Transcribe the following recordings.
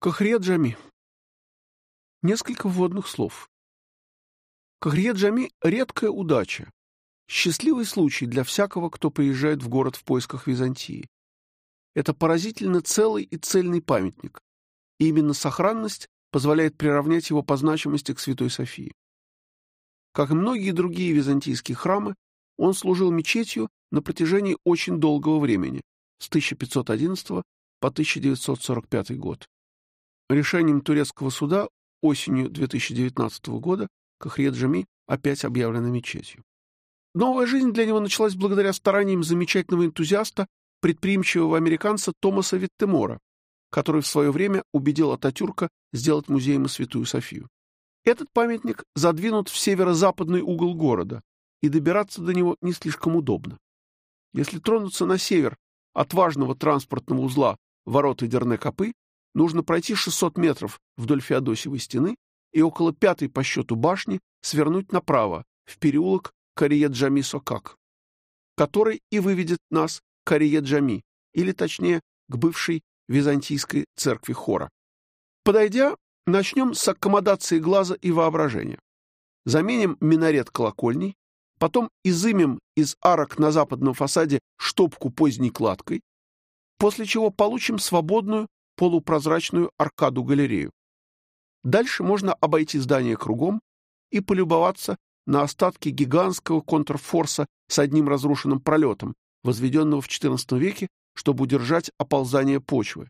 Кахрия-Джами. Несколько вводных слов. Кахрия-Джами — редкая удача, счастливый случай для всякого, кто приезжает в город в поисках Византии. Это поразительно целый и цельный памятник, и именно сохранность позволяет приравнять его по значимости к Святой Софии. Как и многие другие византийские храмы, он служил мечетью на протяжении очень долгого времени, с 1511 по 1945 год. Решением турецкого суда осенью 2019 года Кахрия-Джами опять объявлена мечетью. Новая жизнь для него началась благодаря стараниям замечательного энтузиаста, предприимчивого американца Томаса Виттемора, который в свое время убедил Ататюрка сделать музеем Святую Софию. Этот памятник задвинут в северо-западный угол города, и добираться до него не слишком удобно. Если тронуться на север от важного транспортного узла ворота Дерне-Копы, нужно пройти 600 метров вдоль Феодосиевой стены и около пятой по счету башни свернуть направо, в переулок Карие-Джами-Сокак, который и выведет нас к Карие-Джами, или точнее к бывшей византийской церкви Хора. Подойдя, начнем с аккомодации глаза и воображения. Заменим минарет колокольней, потом изымем из арок на западном фасаде штопку поздней кладкой, после чего получим свободную полупрозрачную аркаду-галерею. Дальше можно обойти здание кругом и полюбоваться на остатки гигантского контрфорса с одним разрушенным пролетом, возведенного в XIV веке, чтобы удержать оползание почвы.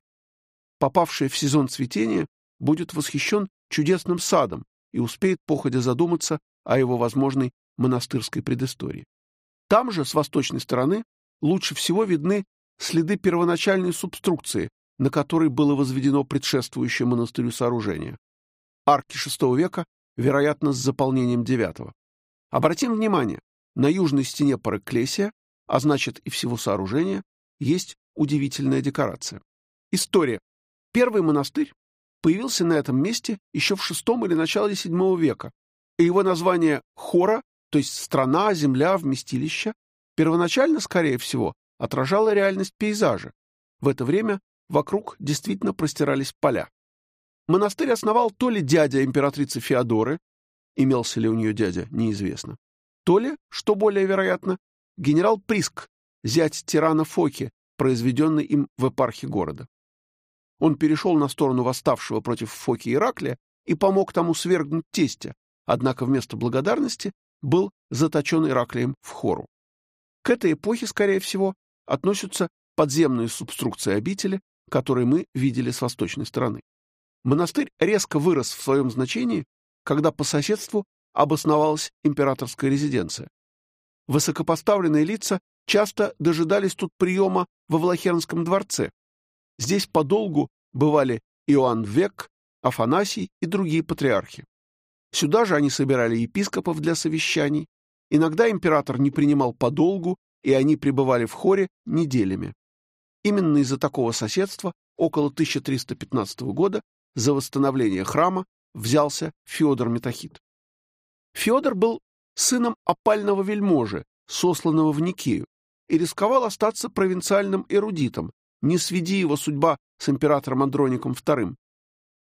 Попавший в сезон цветения будет восхищен чудесным садом и успеет походя задуматься о его возможной монастырской предыстории. Там же, с восточной стороны, лучше всего видны следы первоначальной субструкции, на которой было возведено предшествующее монастырю сооружение. Арки VI века, вероятно, с заполнением IX. Обратим внимание, на южной стене Параклесия, а значит и всего сооружения, есть удивительная декорация. История. Первый монастырь появился на этом месте еще в VI или начале VII века, и его название «Хора», то есть «страна», «земля», «вместилище», первоначально, скорее всего, отражало реальность пейзажа. В это время Вокруг действительно простирались поля. Монастырь основал то ли дядя императрицы Феодоры, имелся ли у нее дядя, неизвестно, то ли, что более вероятно, генерал Приск, зять тирана Фоки, произведенный им в эпархе города. Он перешел на сторону восставшего против Фоки Ираклия и помог тому свергнуть тестя, однако вместо благодарности был заточен Ираклием в хору. К этой эпохе, скорее всего, относятся подземные субструкции обители, который мы видели с восточной стороны. Монастырь резко вырос в своем значении, когда по соседству обосновалась императорская резиденция. Высокопоставленные лица часто дожидались тут приема во Влахернском дворце. Здесь подолгу бывали Иоанн Век, Афанасий и другие патриархи. Сюда же они собирали епископов для совещаний. Иногда император не принимал подолгу, и они пребывали в хоре неделями. Именно из-за такого соседства около 1315 года за восстановление храма взялся Федор Метахит. Федор был сыном опального вельможи, сосланного в Никею, и рисковал остаться провинциальным эрудитом, не сведи его судьба с императором Андроником II.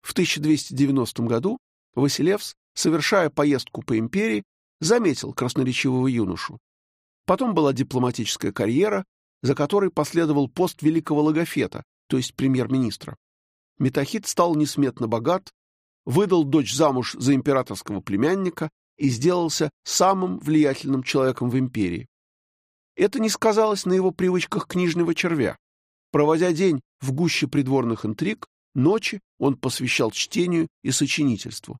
В 1290 году Василевс, совершая поездку по империи, заметил красноречивого юношу. Потом была дипломатическая карьера, за которой последовал пост великого логофета, то есть премьер-министра. Метахит стал несметно богат, выдал дочь замуж за императорского племянника и сделался самым влиятельным человеком в империи. Это не сказалось на его привычках книжного червя. Проводя день в гуще придворных интриг, ночи он посвящал чтению и сочинительству.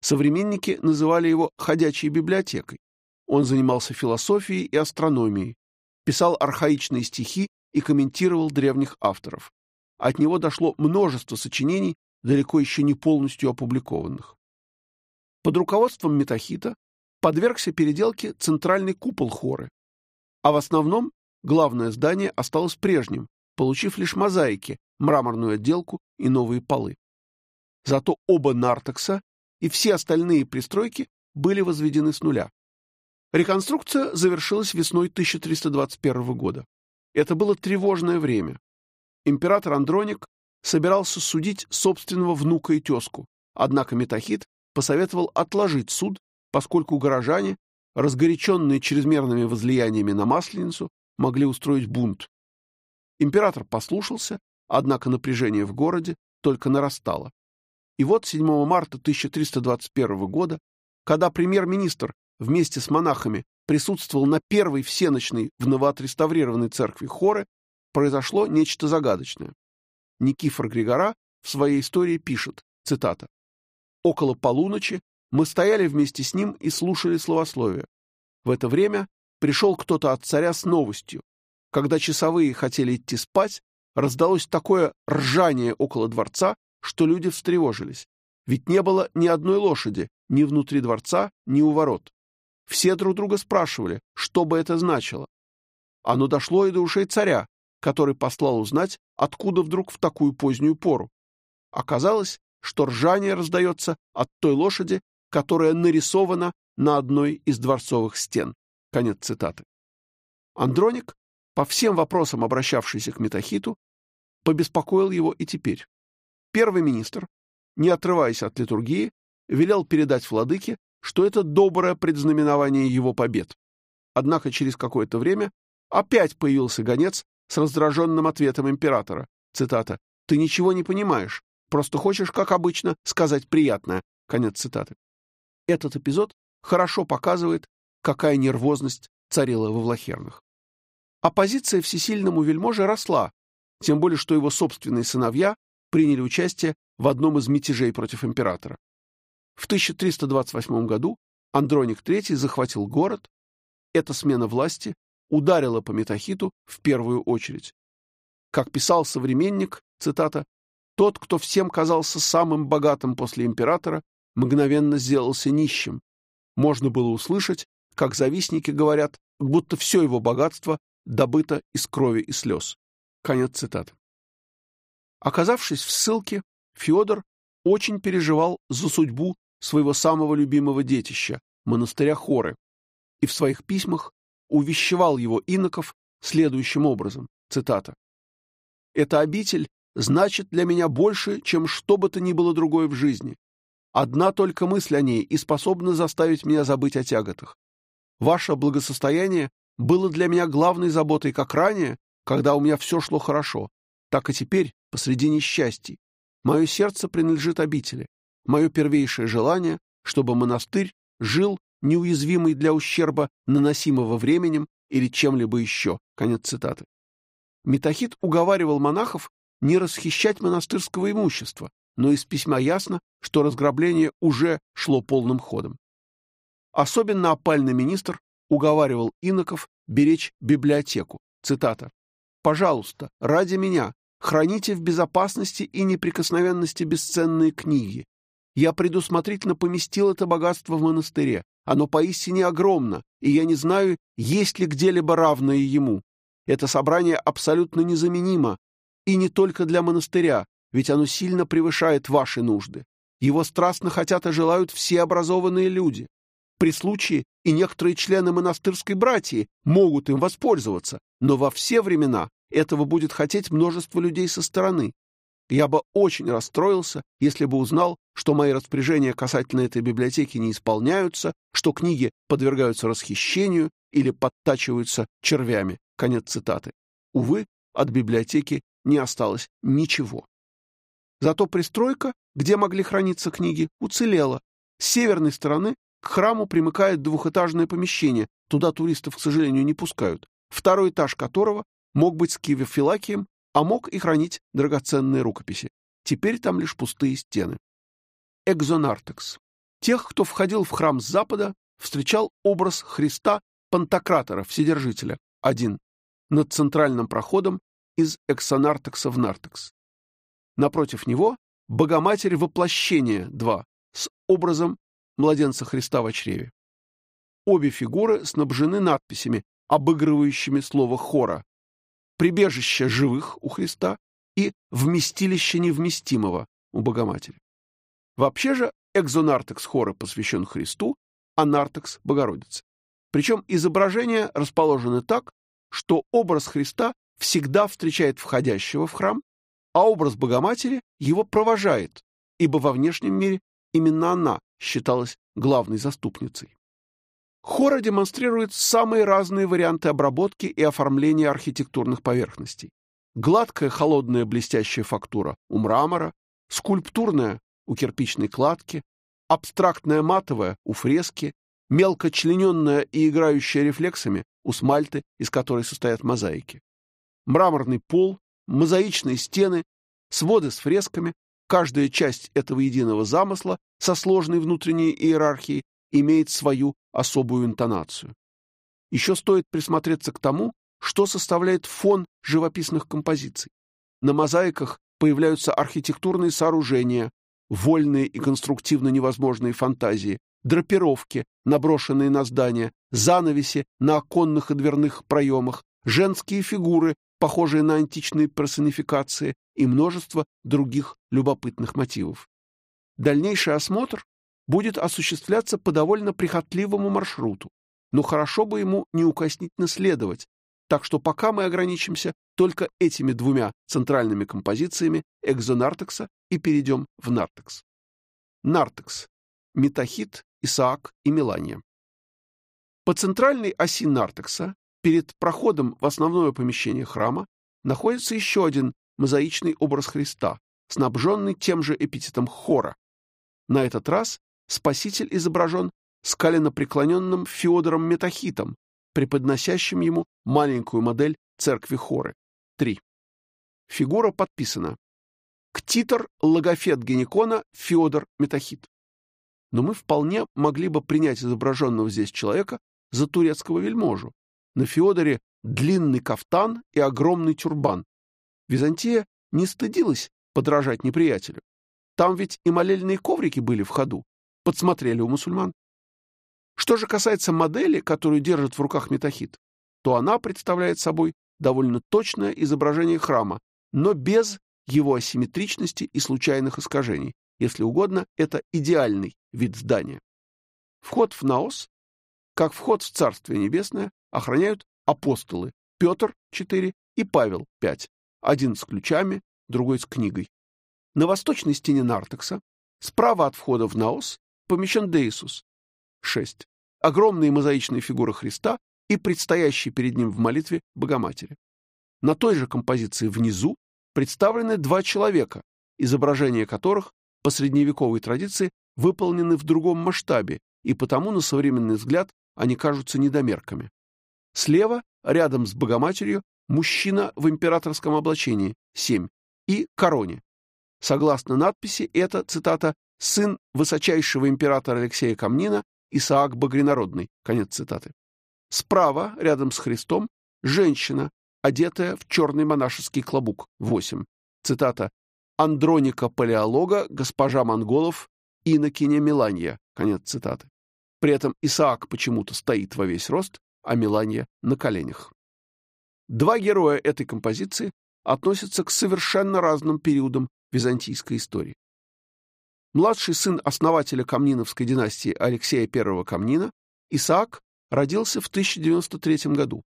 Современники называли его «ходячей библиотекой». Он занимался философией и астрономией, писал архаичные стихи и комментировал древних авторов. От него дошло множество сочинений, далеко еще не полностью опубликованных. Под руководством Метахита подвергся переделке центральный купол хоры, а в основном главное здание осталось прежним, получив лишь мозаики, мраморную отделку и новые полы. Зато оба нартекса и все остальные пристройки были возведены с нуля. Реконструкция завершилась весной 1321 года. Это было тревожное время. Император Андроник собирался судить собственного внука и тезку, однако Метахит посоветовал отложить суд, поскольку горожане, разгоряченные чрезмерными возлияниями на Масленицу, могли устроить бунт. Император послушался, однако напряжение в городе только нарастало. И вот 7 марта 1321 года, когда премьер-министр вместе с монахами присутствовал на первой всеночной в новоотреставрированной церкви хоры, произошло нечто загадочное. Никифор Григора в своей истории пишет, цитата, «Около полуночи мы стояли вместе с ним и слушали словословие. В это время пришел кто-то от царя с новостью. Когда часовые хотели идти спать, раздалось такое ржание около дворца, что люди встревожились. Ведь не было ни одной лошади ни внутри дворца, ни у ворот. Все друг друга спрашивали, что бы это значило. Оно дошло и до ушей царя, который послал узнать, откуда вдруг в такую позднюю пору. Оказалось, что ржание раздается от той лошади, которая нарисована на одной из дворцовых стен. Конец цитаты. Андроник, по всем вопросам обращавшийся к Метахиту, побеспокоил его и теперь. Первый министр, не отрываясь от литургии, велел передать владыке, что это доброе предзнаменование его побед. Однако через какое-то время опять появился гонец с раздраженным ответом императора. Цитата. «Ты ничего не понимаешь, просто хочешь, как обычно, сказать приятное». Конец цитаты. Этот эпизод хорошо показывает, какая нервозность царила во Влахернах. Оппозиция всесильному вельможе росла, тем более что его собственные сыновья приняли участие в одном из мятежей против императора. В 1328 году Андроник III захватил город. Эта смена власти ударила по Метахиту в первую очередь. Как писал современник, цитата, «Тот, кто всем казался самым богатым после императора, мгновенно сделался нищим. Можно было услышать, как завистники говорят, будто все его богатство добыто из крови и слез». Конец цитаты. Оказавшись в ссылке, Федор очень переживал за судьбу своего самого любимого детища, монастыря Хоры, и в своих письмах увещевал его иноков следующим образом, цитата, «Эта обитель значит для меня больше, чем что бы то ни было другое в жизни. Одна только мысль о ней и способна заставить меня забыть о тяготах. Ваше благосостояние было для меня главной заботой как ранее, когда у меня все шло хорошо, так и теперь, посреди несчастий. Мое сердце принадлежит обители. Мое первейшее желание, чтобы монастырь жил неуязвимый для ущерба, наносимого временем или чем-либо еще. Конец цитаты. Метахит уговаривал монахов не расхищать монастырского имущества, но из письма ясно, что разграбление уже шло полным ходом. Особенно опальный министр уговаривал иноков беречь библиотеку. Цитата. «Пожалуйста, ради меня, храните в безопасности и неприкосновенности бесценные книги, я предусмотрительно поместил это богатство в монастыре. Оно поистине огромно, и я не знаю, есть ли где-либо равное ему. Это собрание абсолютно незаменимо, и не только для монастыря, ведь оно сильно превышает ваши нужды. Его страстно хотят и желают все образованные люди. При случае и некоторые члены монастырской братьи могут им воспользоваться, но во все времена этого будет хотеть множество людей со стороны. Я бы очень расстроился, если бы узнал, что мои распоряжения касательно этой библиотеки не исполняются, что книги подвергаются расхищению или подтачиваются червями. Конец цитаты. Увы, от библиотеки не осталось ничего. Зато пристройка, где могли храниться книги, уцелела. С северной стороны к храму примыкает двухэтажное помещение, туда туристов, к сожалению, не пускают, второй этаж которого мог быть с кивофилакием а мог и хранить драгоценные рукописи. Теперь там лишь пустые стены. Экзонартекс. Тех, кто входил в храм с запада, встречал образ Христа Пантократора, Вседержителя, один, над центральным проходом из эксонартекса в нартекс. Напротив него Богоматерь воплощения, два, с образом младенца Христа в чреве. Обе фигуры снабжены надписями, обыгрывающими слово хора прибежище живых у Христа и вместилище невместимого у Богоматери. Вообще же экзонартекс хора посвящен Христу, а нартекс — Богородице. Причем изображения расположены так, что образ Христа всегда встречает входящего в храм, а образ Богоматери его провожает, ибо во внешнем мире именно она считалась главной заступницей. Хора демонстрирует самые разные варианты обработки и оформления архитектурных поверхностей. Гладкая, холодная, блестящая фактура у мрамора, скульптурная у кирпичной кладки, абстрактная матовая у фрески, мелко члененная и играющая рефлексами у смальты, из которой состоят мозаики. Мраморный пол, мозаичные стены, своды с фресками, каждая часть этого единого замысла со сложной внутренней иерархией имеет свою особую интонацию. Еще стоит присмотреться к тому, что составляет фон живописных композиций. На мозаиках появляются архитектурные сооружения, вольные и конструктивно невозможные фантазии, драпировки, наброшенные на здания, занавеси на оконных и дверных проемах, женские фигуры, похожие на античные персонификации, и множество других любопытных мотивов. Дальнейший осмотр будет осуществляться по довольно прихотливому маршруту, но хорошо бы ему неукоснительно следовать, так что пока мы ограничимся только этими двумя центральными композициями экзонартекса и перейдем в нартекс. Нартекс. Метахит, Исаак и Мелания. По центральной оси нартекса, перед проходом в основное помещение храма, находится еще один мозаичный образ Христа, снабженный тем же эпитетом хора. На этот раз Спаситель изображен скаленопреклоненным Феодором Метахитом, преподносящим ему маленькую модель церкви Хоры. 3. Фигура подписана. Ктитор логофет гинекона Феодор Метахит. Но мы вполне могли бы принять изображенного здесь человека за турецкого вельможу. На Феодоре длинный кафтан и огромный тюрбан. Византия не стыдилась подражать неприятелю. Там ведь и молельные коврики были в ходу. Подсмотрели у мусульман. Что же касается модели, которую держит в руках Метахит, то она представляет собой довольно точное изображение храма, но без его асимметричности и случайных искажений. Если угодно, это идеальный вид здания. Вход в Наос, как вход в Царствие Небесное, охраняют апостолы Петр 4 и Павел 5, один с ключами, другой с книгой. На восточной стене нартекса, справа от входа в Наос, помещен Деисус 6, огромные мозаичные фигуры Христа и предстоящий перед ним в молитве Богоматери. На той же композиции внизу представлены два человека, изображения которых по средневековой традиции выполнены в другом масштабе, и потому на современный взгляд они кажутся недомерками. Слева, рядом с Богоматерью, мужчина в императорском облачении, 7, и короне. Согласно надписи, это, цитата, «сын высочайшего императора Алексея Камнина, Исаак Багринародный», конец цитаты. Справа, рядом с Христом, женщина, одетая в черный монашеский клобук, 8, цитата, «Андроника Палеолога, госпожа монголов, инокиня Миланья», конец цитаты. При этом Исаак почему-то стоит во весь рост, а Миланья на коленях. Два героя этой композиции относятся к совершенно разным периодам византийской истории. Младший сын основателя Камниновской династии Алексея I Камнина, Исаак, родился в 1093 году.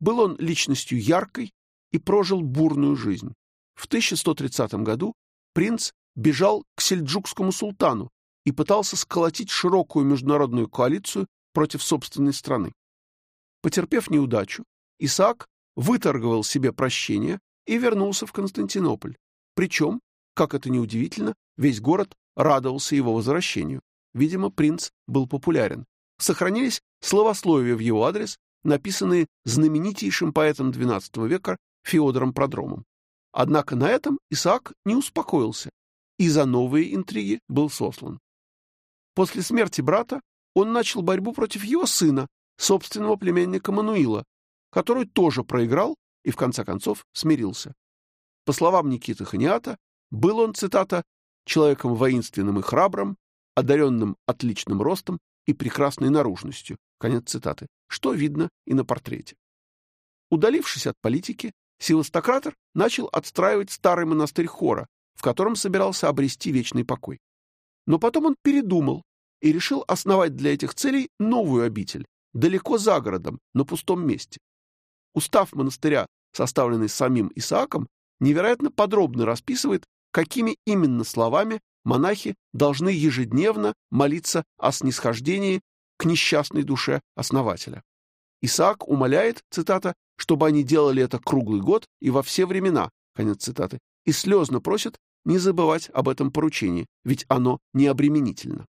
Был он личностью яркой и прожил бурную жизнь. В 1130 году принц бежал к сельджукскому султану и пытался сколотить широкую международную коалицию против собственной страны. Потерпев неудачу, Исаак выторговал себе прощение и вернулся в Константинополь. Причем, как это ни удивительно, весь город радовался его возвращению. Видимо, принц был популярен. Сохранились словословия в его адрес, написанные знаменитейшим поэтом XII века Феодором Продромом. Однако на этом Исаак не успокоился и за новые интриги был сослан. После смерти брата он начал борьбу против его сына, собственного племянника Мануила, который тоже проиграл и в конце концов смирился. По словам Никиты Ханиата, был он, цитата, «человеком воинственным и храбрым, одаренным отличным ростом и прекрасной наружностью», конец цитаты, что видно и на портрете. Удалившись от политики, Силостократор начал отстраивать старый монастырь Хора, в котором собирался обрести вечный покой. Но потом он передумал и решил основать для этих целей новую обитель, далеко за городом, на пустом месте. Устав монастыря, составленный самим Исааком, невероятно подробно расписывает, какими именно словами монахи должны ежедневно молиться о снисхождении к несчастной душе основателя. Исаак умоляет, цитата, чтобы они делали это круглый год и во все времена, конец цитаты, и слезно просит не забывать об этом поручении, ведь оно необременительно.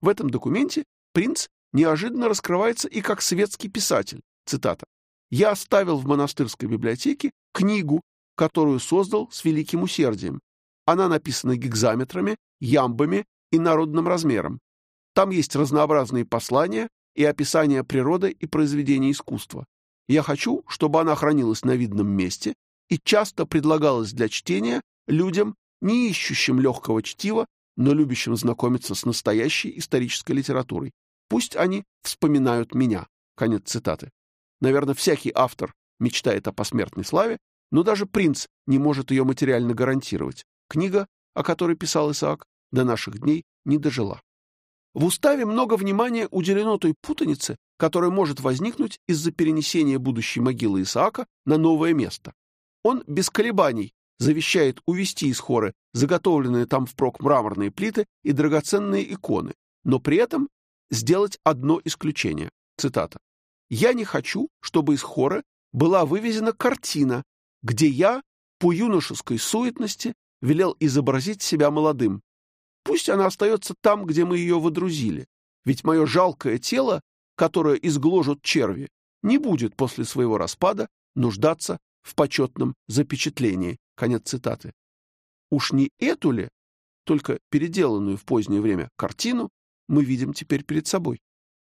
В этом документе принц неожиданно раскрывается и как светский писатель, цитата, «Я оставил в монастырской библиотеке книгу, которую создал с великим усердием. Она написана гигзаметрами, ямбами и народным размером. Там есть разнообразные послания и описания природы и произведений искусства. Я хочу, чтобы она хранилась на видном месте и часто предлагалась для чтения людям, не ищущим легкого чтива, но любящим знакомиться с настоящей исторической литературой. Пусть они вспоминают меня. Конец цитаты. Наверное, всякий автор мечтает о посмертной славе, но даже принц не может ее материально гарантировать. Книга, о которой писал Исаак, до наших дней не дожила. В уставе много внимания уделено той путанице, которая может возникнуть из-за перенесения будущей могилы Исаака на новое место. Он без колебаний завещает увести из хоры заготовленные там впрок мраморные плиты и драгоценные иконы, но при этом сделать одно исключение. Цитата. «Я не хочу, чтобы из хора была вывезена картина, где я по юношеской суетности велел изобразить себя молодым. Пусть она остается там, где мы ее водрузили, ведь мое жалкое тело, которое изгложат черви, не будет после своего распада нуждаться в почетном запечатлении. Конец цитаты. Уж не эту ли, только переделанную в позднее время картину, мы видим теперь перед собой.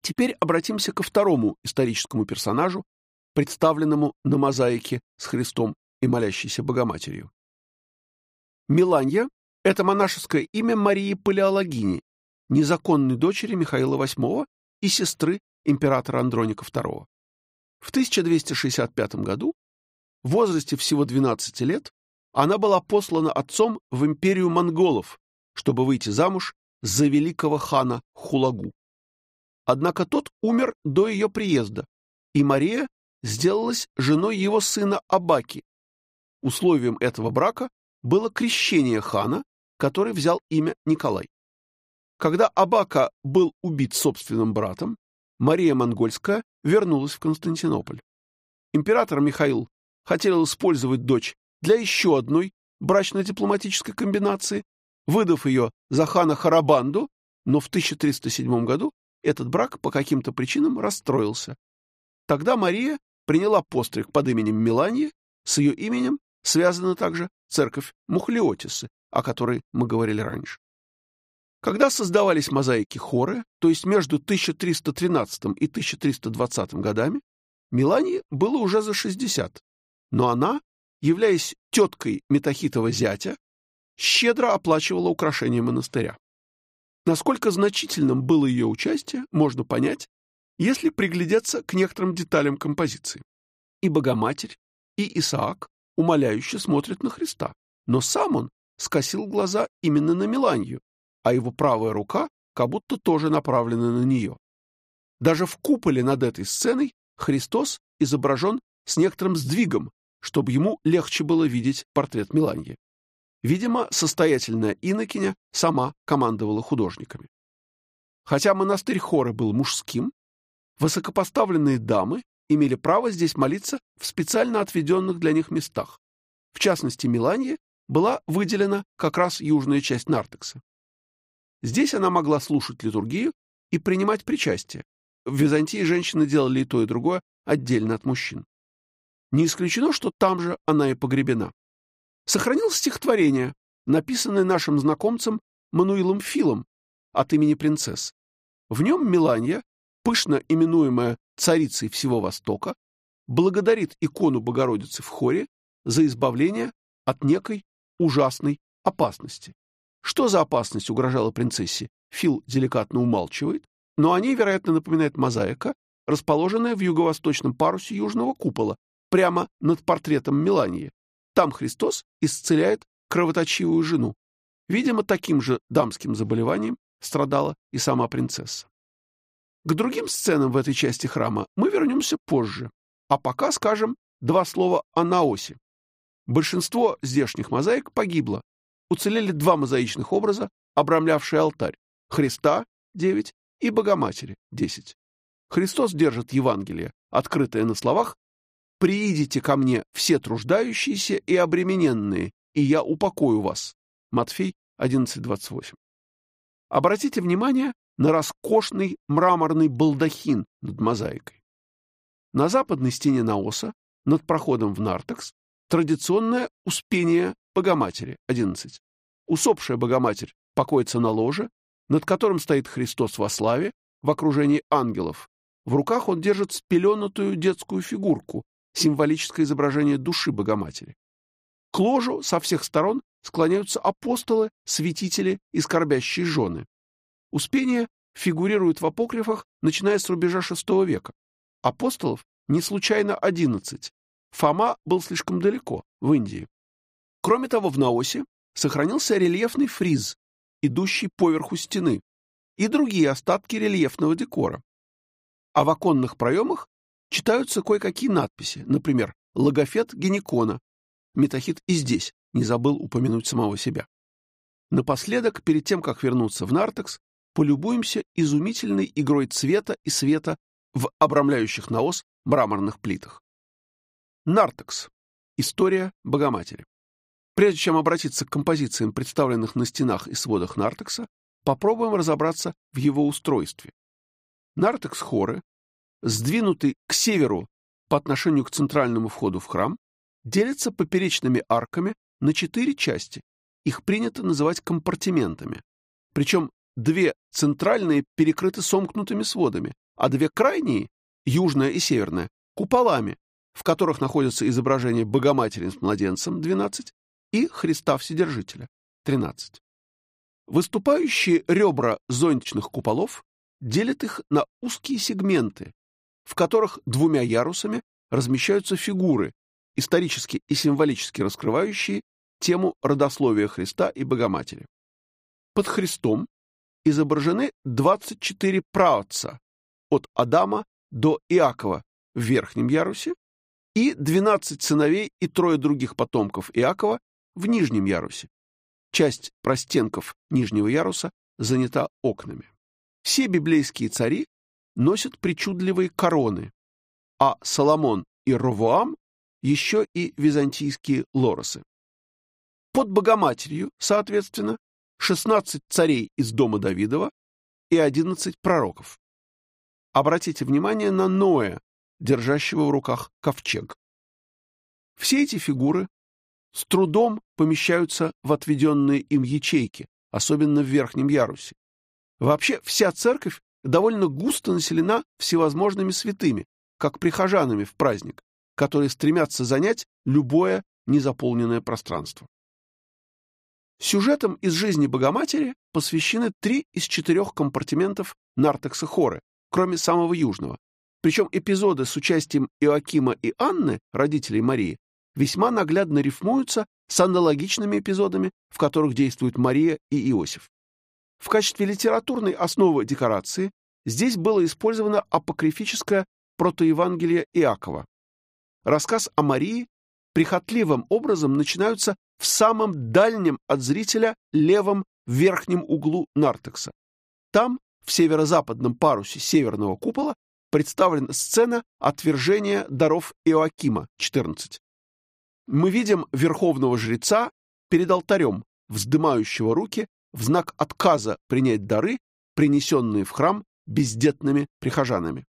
Теперь обратимся ко второму историческому персонажу, представленному на мозаике с Христом и молящейся Богоматерью. Миланья — это монашеское имя Марии Палеологини, незаконной дочери Михаила VIII и сестры императора Андроника II. В 1265 году, в возрасте всего 12 лет, она была послана отцом в империю монголов, чтобы выйти замуж за великого хана Хулагу. Однако тот умер до ее приезда, и Мария сделалась женой его сына Абаки. Условием этого брака было крещение хана, который взял имя Николай. Когда Абака был убит собственным братом, Мария Монгольская вернулась в Константинополь. Император Михаил хотел использовать дочь для еще одной брачно-дипломатической комбинации, выдав ее за хана Харабанду, но в 1307 году этот брак по каким-то причинам расстроился. Тогда Мария приняла постриг под именем Миланья, с ее именем связана также церковь Мухлиотисы, о которой мы говорили раньше. Когда создавались мозаики хоры, то есть между 1313 и 1320 годами, Милане было уже за 60, но она, являясь теткой Метахитова зятя, щедро оплачивала украшения монастыря. Насколько значительным было ее участие, можно понять, если приглядеться к некоторым деталям композиции. И Богоматерь, и Исаак умоляюще смотрят на Христа, но сам он скосил глаза именно на Миланью, а его правая рука как будто тоже направлена на нее. Даже в куполе над этой сценой Христос изображен с некоторым сдвигом, чтобы ему легче было видеть портрет Миланьи. Видимо, состоятельная инокиня сама командовала художниками. Хотя монастырь Хоры был мужским, высокопоставленные дамы имели право здесь молиться в специально отведенных для них местах. В частности, Миланье была выделена как раз южная часть Нартекса. Здесь она могла слушать литургию и принимать причастие. В Византии женщины делали и то, и другое отдельно от мужчин. Не исключено, что там же она и погребена. Сохранилось стихотворение, написанное нашим знакомцем Мануилом Филом от имени принцесс. В нем Миланья, пышно именуемая царицей всего Востока, благодарит икону Богородицы в хоре за избавление от некой ужасной опасности. Что за опасность угрожала принцессе, Фил деликатно умалчивает, но о ней, вероятно, напоминает мозаика, расположенная в юго-восточном парусе южного купола, прямо над портретом Мелании. Там Христос исцеляет кровоточивую жену. Видимо, таким же дамским заболеванием страдала и сама принцесса. К другим сценам в этой части храма мы вернемся позже, а пока скажем два слова о Наосе. Большинство здешних мозаик погибло. Уцелели два мозаичных образа, обрамлявшие алтарь – Христа – 9 и Богоматери – 10. Христос держит Евангелие, открытое на словах «Приидите ко мне все труждающиеся и обремененные, и я упокою вас». Матфей 11.28. Обратите внимание на роскошный мраморный балдахин над мозаикой. На западной стене наоса, над проходом в Нартекс, традиционное успение Богоматери, 11. Усопшая Богоматерь покоится на ложе, над которым стоит Христос во славе, в окружении ангелов. В руках он держит спеленутую детскую фигурку, символическое изображение души Богоматери. К ложу со всех сторон склоняются апостолы, святители и скорбящие жены. Успение фигурирует в апокрифах, начиная с рубежа VI века. Апостолов не случайно одиннадцать. Фома был слишком далеко, в Индии. Кроме того, в Наосе сохранился рельефный фриз, идущий поверху стены, и другие остатки рельефного декора. А в оконных проемах читаются кое-какие надписи, например, логофет гинекона. Метахит и здесь не забыл упомянуть самого себя. Напоследок, перед тем, как вернуться в Нартекс, полюбуемся изумительной игрой цвета и света в обрамляющих наос мраморных плитах. Нартекс. История Богоматери. Прежде чем обратиться к композициям, представленных на стенах и сводах Нартекса, попробуем разобраться в его устройстве. Нартекс-хоры, сдвинутый к северу по отношению к центральному входу в храм, делятся поперечными арками на четыре части. Их принято называть компартиментами. Причем две центральные перекрыты сомкнутыми сводами, а две крайние, южная и северная, куполами, в которых находятся изображения Богоматери с младенцем 12 и Христа Вседержителя 13. Выступающие ребра зонтичных куполов делят их на узкие сегменты, в которых двумя ярусами размещаются фигуры, исторически и символически раскрывающие тему родословия Христа и Богоматери. Под Христом изображены 24 праотца от Адама до Иакова в верхнем ярусе и 12 сыновей и трое других потомков Иакова в нижнем ярусе. Часть простенков нижнего яруса занята окнами. Все библейские цари носят причудливые короны, а Соломон и Ровоам еще и византийские лоросы. Под Богоматерью, соответственно, 16 царей из дома Давидова и 11 пророков. Обратите внимание на Ноя, держащего в руках ковчег. Все эти фигуры с трудом помещаются в отведенные им ячейки, особенно в верхнем ярусе. Вообще вся церковь довольно густо населена всевозможными святыми, как прихожанами в праздник, которые стремятся занять любое незаполненное пространство. Сюжетам из жизни Богоматери посвящены три из четырех компартиментов Нартекса Хоры, кроме самого южного. Причем эпизоды с участием Иоакима и Анны, родителей Марии, весьма наглядно рифмуются с аналогичными эпизодами, в которых действуют Мария и Иосиф. В качестве литературной основы декорации здесь было использовано апокрифическое протоевангелие Иакова. Рассказ о Марии прихотливым образом начинаются в самом дальнем от зрителя левом верхнем углу нартекса. Там, в северо-западном парусе северного купола, представлена сцена отвержения даров Иоакима, 14 мы видим верховного жреца перед алтарем, вздымающего руки в знак отказа принять дары, принесенные в храм бездетными прихожанами.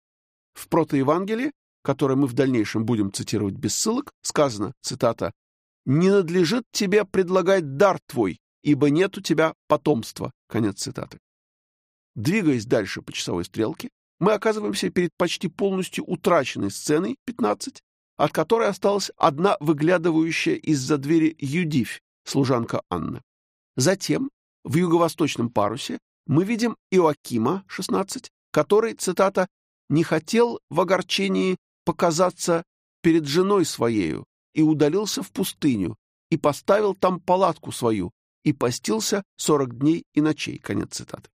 В протоевангелии, которое мы в дальнейшем будем цитировать без ссылок, сказано, цитата, «Не надлежит тебе предлагать дар твой, ибо нет у тебя потомства». Конец цитаты. Двигаясь дальше по часовой стрелке, мы оказываемся перед почти полностью утраченной сценой 15, от которой осталась одна выглядывающая из-за двери Юдивь, служанка Анны. Затем в юго-восточном парусе мы видим Иоакима, 16, который, цитата, «не хотел в огорчении показаться перед женой своею и удалился в пустыню, и поставил там палатку свою, и постился сорок дней и ночей». Конец цитаты.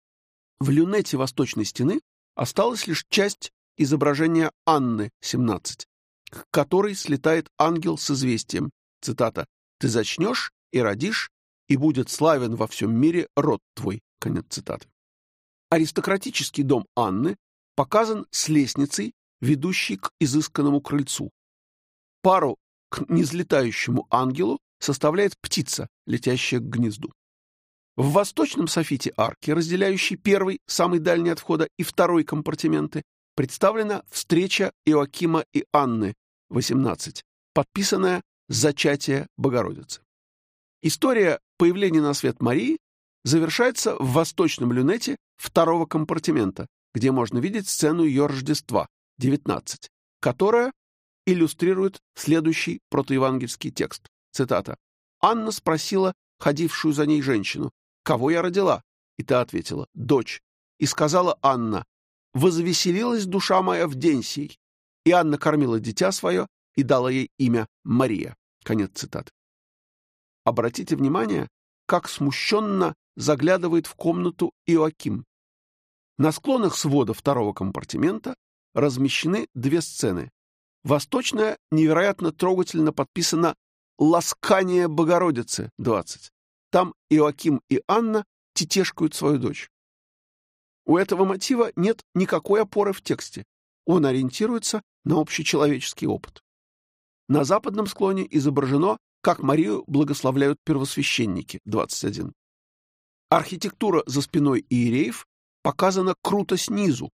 В люнете восточной стены осталась лишь часть изображения Анны, 17, к которой слетает ангел с известием, цитата, Ты зачнешь и родишь, и будет славен во всем мире род твой. Конец цитаты. Аристократический дом Анны показан с лестницей, ведущей к изысканному крыльцу. Пару к незлетающему ангелу составляет птица, летящая к гнезду. В восточном софите арки, разделяющей первый, самый дальний от входа, и второй компартименты, представлена встреча Иоакима и Анны, 18, подписанная «Зачатие Богородицы». История появления на свет Марии завершается в восточном люнете второго компартимента, где можно видеть сцену ее Рождества, 19, которая иллюстрирует следующий протоевангельский текст. Цитата. «Анна спросила ходившую за ней женщину, кого я родила?» И та ответила, «Дочь». И сказала Анна, «Возвеселилась душа моя в день сей». И Анна кормила дитя свое и дала ей имя Мария. Конец цитаты. Обратите внимание, как смущенно заглядывает в комнату Иоаким. На склонах свода второго компартимента размещены две сцены. Восточная невероятно трогательно подписана «Ласкание Богородицы» 20. Там Иоаким и Анна тетешкают свою дочь. У этого мотива нет никакой опоры в тексте. Он ориентируется на общечеловеческий опыт. На западном склоне изображено, как Марию благословляют первосвященники 21. Архитектура за спиной иереев показана круто снизу,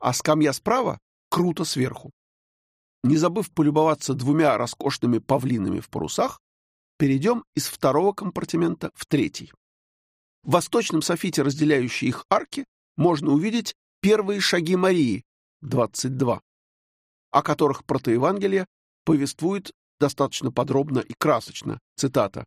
а скамья справа круто сверху. Не забыв полюбоваться двумя роскошными павлинами в парусах, перейдем из второго компартимента в третий. В восточном софите, разделяющей их арки, можно увидеть первые шаги Марии, 22, о которых протоевангелие повествует достаточно подробно и красочно, цитата,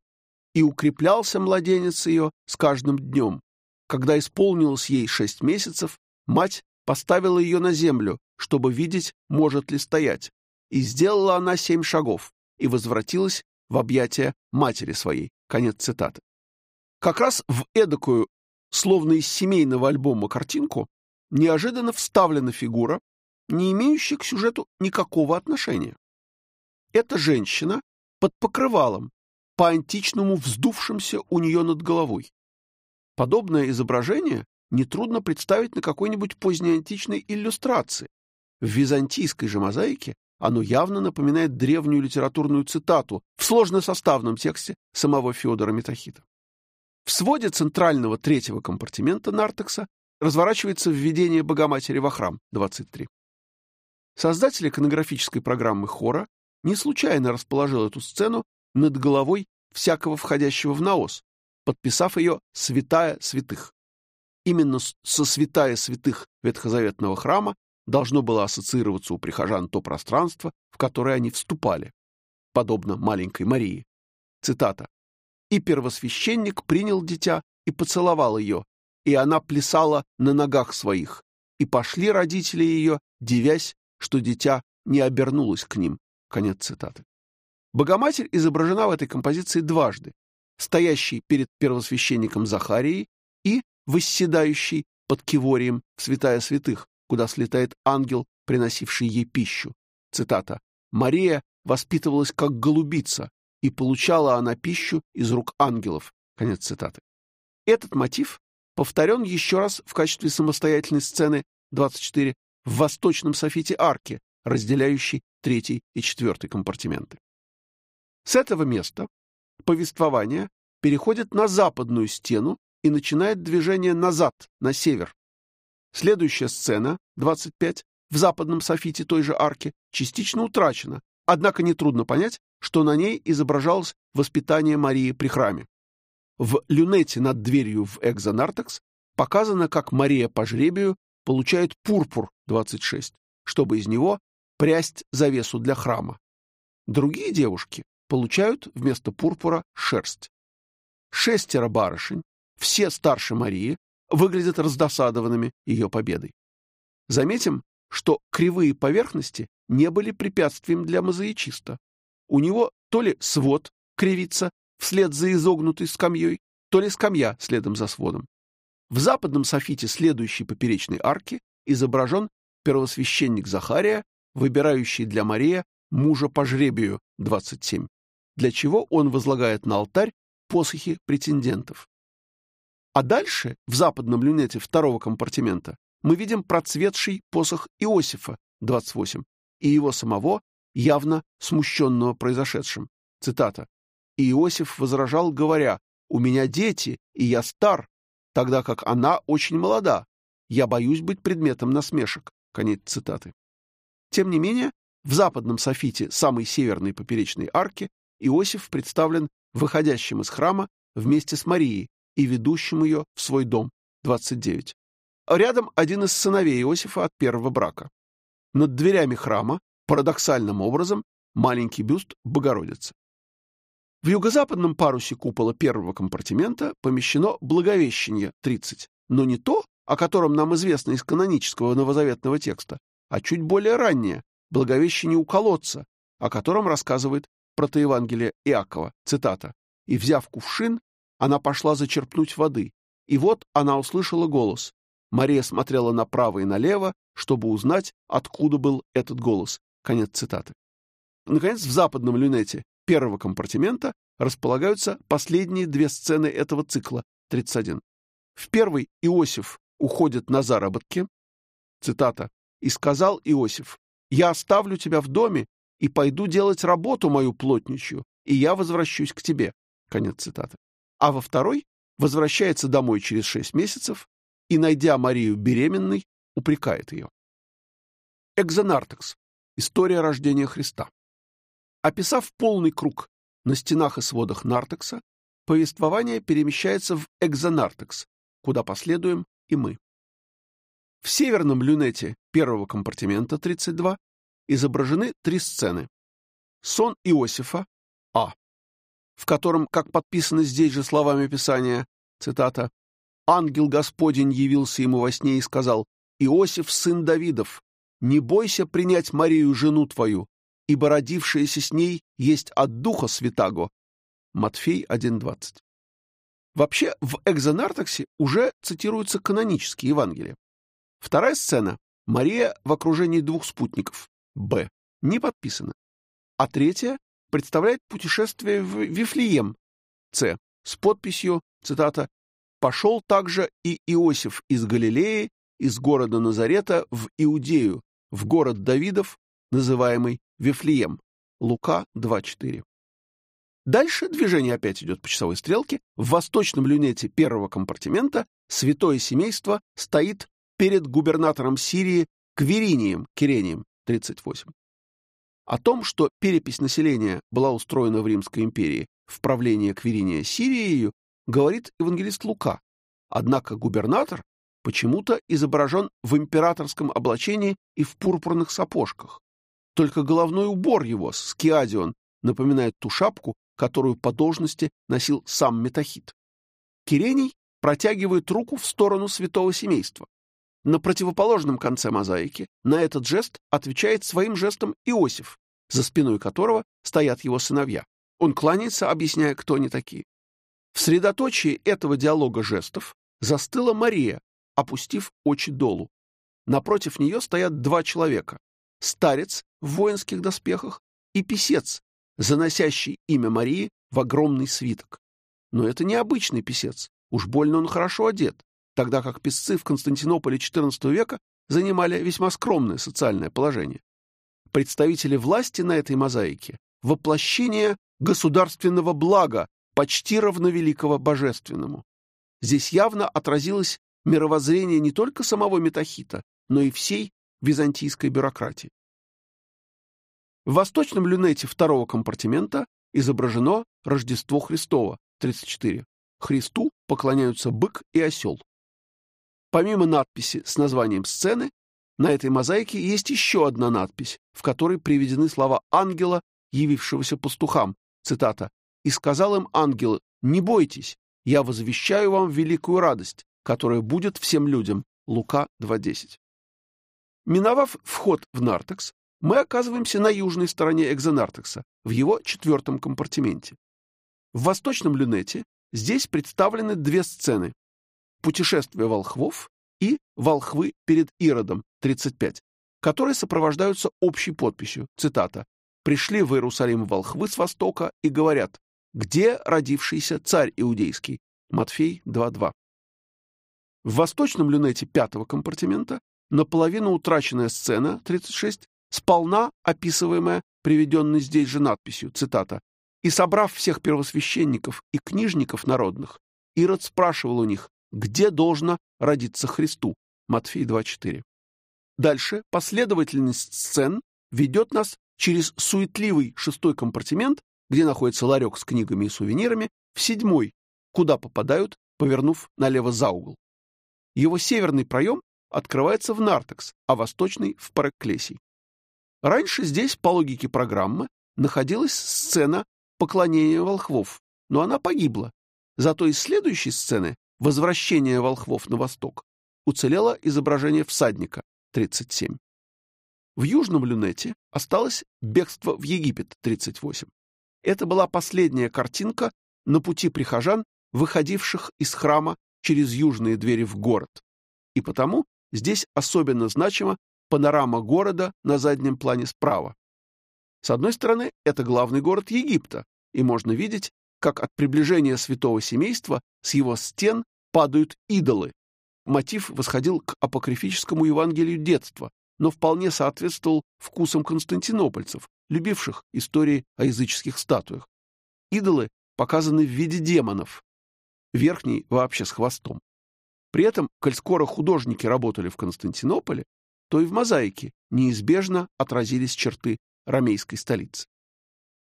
«И укреплялся младенец ее с каждым днем. Когда исполнилось ей шесть месяцев, мать поставила ее на землю, чтобы видеть, может ли стоять. И сделала она семь шагов, и возвратилась в объятия матери своей. Конец цитаты. Как раз в эдакую, словно из семейного альбома картинку, неожиданно вставлена фигура, не имеющая к сюжету никакого отношения. Это женщина под покрывалом, по-античному вздувшимся у нее над головой. Подобное изображение нетрудно представить на какой-нибудь позднеантичной иллюстрации. В византийской же мозаике оно явно напоминает древнюю литературную цитату в сложносоставном тексте самого Феодора Метахита. В своде центрального третьего компартимента нартекса разворачивается введение Богоматери во храм 23. Создатель иконографической программы хора не случайно расположил эту сцену над головой всякого входящего в наос, подписав ее «Святая святых». Именно со «Святая святых» ветхозаветного храма должно было ассоциироваться у прихожан то пространство, в которое они вступали, подобно маленькой Марии. Цитата. «И первосвященник принял дитя и поцеловал ее, и она плясала на ногах своих, и пошли родители ее, девясь, что дитя не обернулось к ним». Конец цитаты. Богоматерь изображена в этой композиции дважды, стоящий перед первосвященником Захарией и восседающий под киворием в святая святых, куда слетает ангел, приносивший ей пищу. Цитата. «Мария воспитывалась как голубица, и получала она пищу из рук ангелов». Конец цитаты. Этот мотив повторен еще раз в качестве самостоятельной сцены 24 в восточном софите арки, разделяющей третий и четвертый компартименты. С этого места повествование переходит на западную стену и начинает движение назад, на север. Следующая сцена, 25, в западном софите той же арки, частично утрачена, однако нетрудно понять, что на ней изображалось воспитание Марии при храме. В люнете над дверью в Экзонартекс показано, как Мария по жребию получает пурпур 26, чтобы из него прясть завесу для храма. Другие девушки получают вместо пурпура шерсть. Шестеро барышень, все старше Марии, выглядят раздосадованными ее победой. Заметим, что кривые поверхности не были препятствием для мозаичиста. У него то ли свод кривится вслед за изогнутой скамьей, то ли скамья следом за сводом. В западном софите следующей поперечной арки изображен первосвященник Захария, выбирающий для Мария мужа по жребию 27. для чего он возлагает на алтарь посохи претендентов. А дальше, в западном люнете второго компартимента, мы видим процветший посох Иосифа, 28, и его самого, явно смущенного произошедшим. Цитата. «И Иосиф возражал, говоря, «У меня дети, и я стар, тогда как она очень молода. Я боюсь быть предметом насмешек». Конец цитаты. Тем не менее, в западном софите самой северной поперечной арки Иосиф представлен выходящим из храма вместе с Марией и ведущим ее в свой дом, 29. Рядом один из сыновей Иосифа от первого брака. Над дверями храма, парадоксальным образом, маленький бюст Богородицы. В юго-западном парусе купола первого компартимента помещено Благовещение 30, но не то, о котором нам известно из канонического новозаветного текста, а чуть более раннее Благовещение у колодца, о котором рассказывает протоевангелие Иакова, цитата, «И, взяв кувшин, она пошла зачерпнуть воды, и вот она услышала голос. Мария смотрела направо и налево, чтобы узнать, откуда был этот голос. Конец цитаты. Наконец, в западном люнете первого компартимента располагаются последние две сцены этого цикла, 31. В первой Иосиф уходит на заработки, цитата, «И сказал Иосиф, я оставлю тебя в доме и пойду делать работу мою плотничью, и я возвращусь к тебе». Конец цитаты. А во второй возвращается домой через шесть месяцев и, найдя Марию беременной, упрекает ее. Экзонартекс. История рождения Христа. Описав полный круг на стенах и сводах нартекса, повествование перемещается в экзонартекс, куда последуем и мы. В северном люнете первого компартимента 32 изображены три сцены. Сон Иосифа, А, в котором, как подписано здесь же словами Писания, цитата, «Ангел Господень явился ему во сне и сказал, «Иосиф, сын Давидов, не бойся принять Марию, жену твою, ибо родившаяся с ней есть от Духа Святаго». Матфей 1.20. Вообще, в экзонартексе уже цитируются канонические Евангелия. Вторая сцена — Мария в окружении двух спутников, Б, не подписана. А третья представляет путешествие в Вифлеем, С, с подписью, цитата, «Пошел также и Иосиф из Галилеи, из города Назарета в Иудею, в город Давидов, называемый Вифлеем». Лука 2.4. Дальше движение опять идет по часовой стрелке. В восточном люнете первого компартимента святое семейство стоит перед губернатором Сирии Кверинием, Кирением, 38. О том, что перепись населения была устроена в Римской империи в правление Квириния Сирией, говорит евангелист Лука. Однако губернатор почему-то изображен в императорском облачении и в пурпурных сапожках. Только головной убор его, скиадион, напоминает ту шапку, которую по должности носил сам Метахит. Кирений протягивает руку в сторону святого семейства. На противоположном конце мозаики на этот жест отвечает своим жестом Иосиф, за спиной которого стоят его сыновья. Он кланяется, объясняя, кто они такие. В средоточии этого диалога жестов застыла Мария, опустив очи долу. Напротив нее стоят два человека. Старец в воинских доспехах и писец, заносящий имя Марии в огромный свиток. Но это не обычный писец, уж больно он хорошо одет, тогда как писцы в Константинополе XIV века занимали весьма скромное социальное положение. Представители власти на этой мозаике — воплощение государственного блага, почти равновеликого божественному. Здесь явно отразилось мировоззрение не только самого Метахита, но и всей византийской бюрократии. В восточном люнете второго компартимента изображено Рождество Христово, 34. Христу поклоняются бык и осел. Помимо надписи с названием сцены, на этой мозаике есть еще одна надпись, в которой приведены слова ангела, явившегося пастухам, цитата, «И сказал им ангел, не бойтесь, я возвещаю вам великую радость, которая будет всем людям». Лука 2.10. Миновав вход в нартекс, мы оказываемся на южной стороне экзонартекса, в его четвертом компартименте. В восточном люнете здесь представлены две сцены «Путешествие волхвов» и «Волхвы перед Иродом» 35, которые сопровождаются общей подписью, цитата, пришли в Иерусалим волхвы с востока и говорят, где родившийся царь иудейский? Матфей 2.2. В восточном люнете пятого компартимента наполовину утраченная сцена 36 сполна описываемая приведенной здесь же надписью, цитата, «И собрав всех первосвященников и книжников народных, Ирод спрашивал у них, где должно родиться Христу?» Матфей 2.4. Дальше последовательность сцен ведет нас через суетливый шестой компартимент, где находится ларек с книгами и сувенирами, в седьмой, куда попадают, повернув налево за угол. Его северный проем открывается в Нартекс, а восточный — в Параклесий. Раньше здесь, по логике программы, находилась сцена поклонения волхвов, но она погибла. Зато из следующей сцены «Возвращение волхвов на восток» уцелело изображение всадника, 37. В южном люнете осталось бегство в Египет 38. Это была последняя картинка на пути прихожан, выходивших из храма через южные двери в город. И потому здесь особенно значима панорама города на заднем плане справа. С одной стороны, это главный город Египта, и можно видеть, как от приближения святого семейства с его стен падают идолы. Мотив восходил к апокрифическому Евангелию детства, но вполне соответствовал вкусам константинопольцев, любивших истории о языческих статуях. Идолы показаны в виде демонов, верхний вообще с хвостом. При этом, коль скоро художники работали в Константинополе, то и в мозаике неизбежно отразились черты ромейской столицы.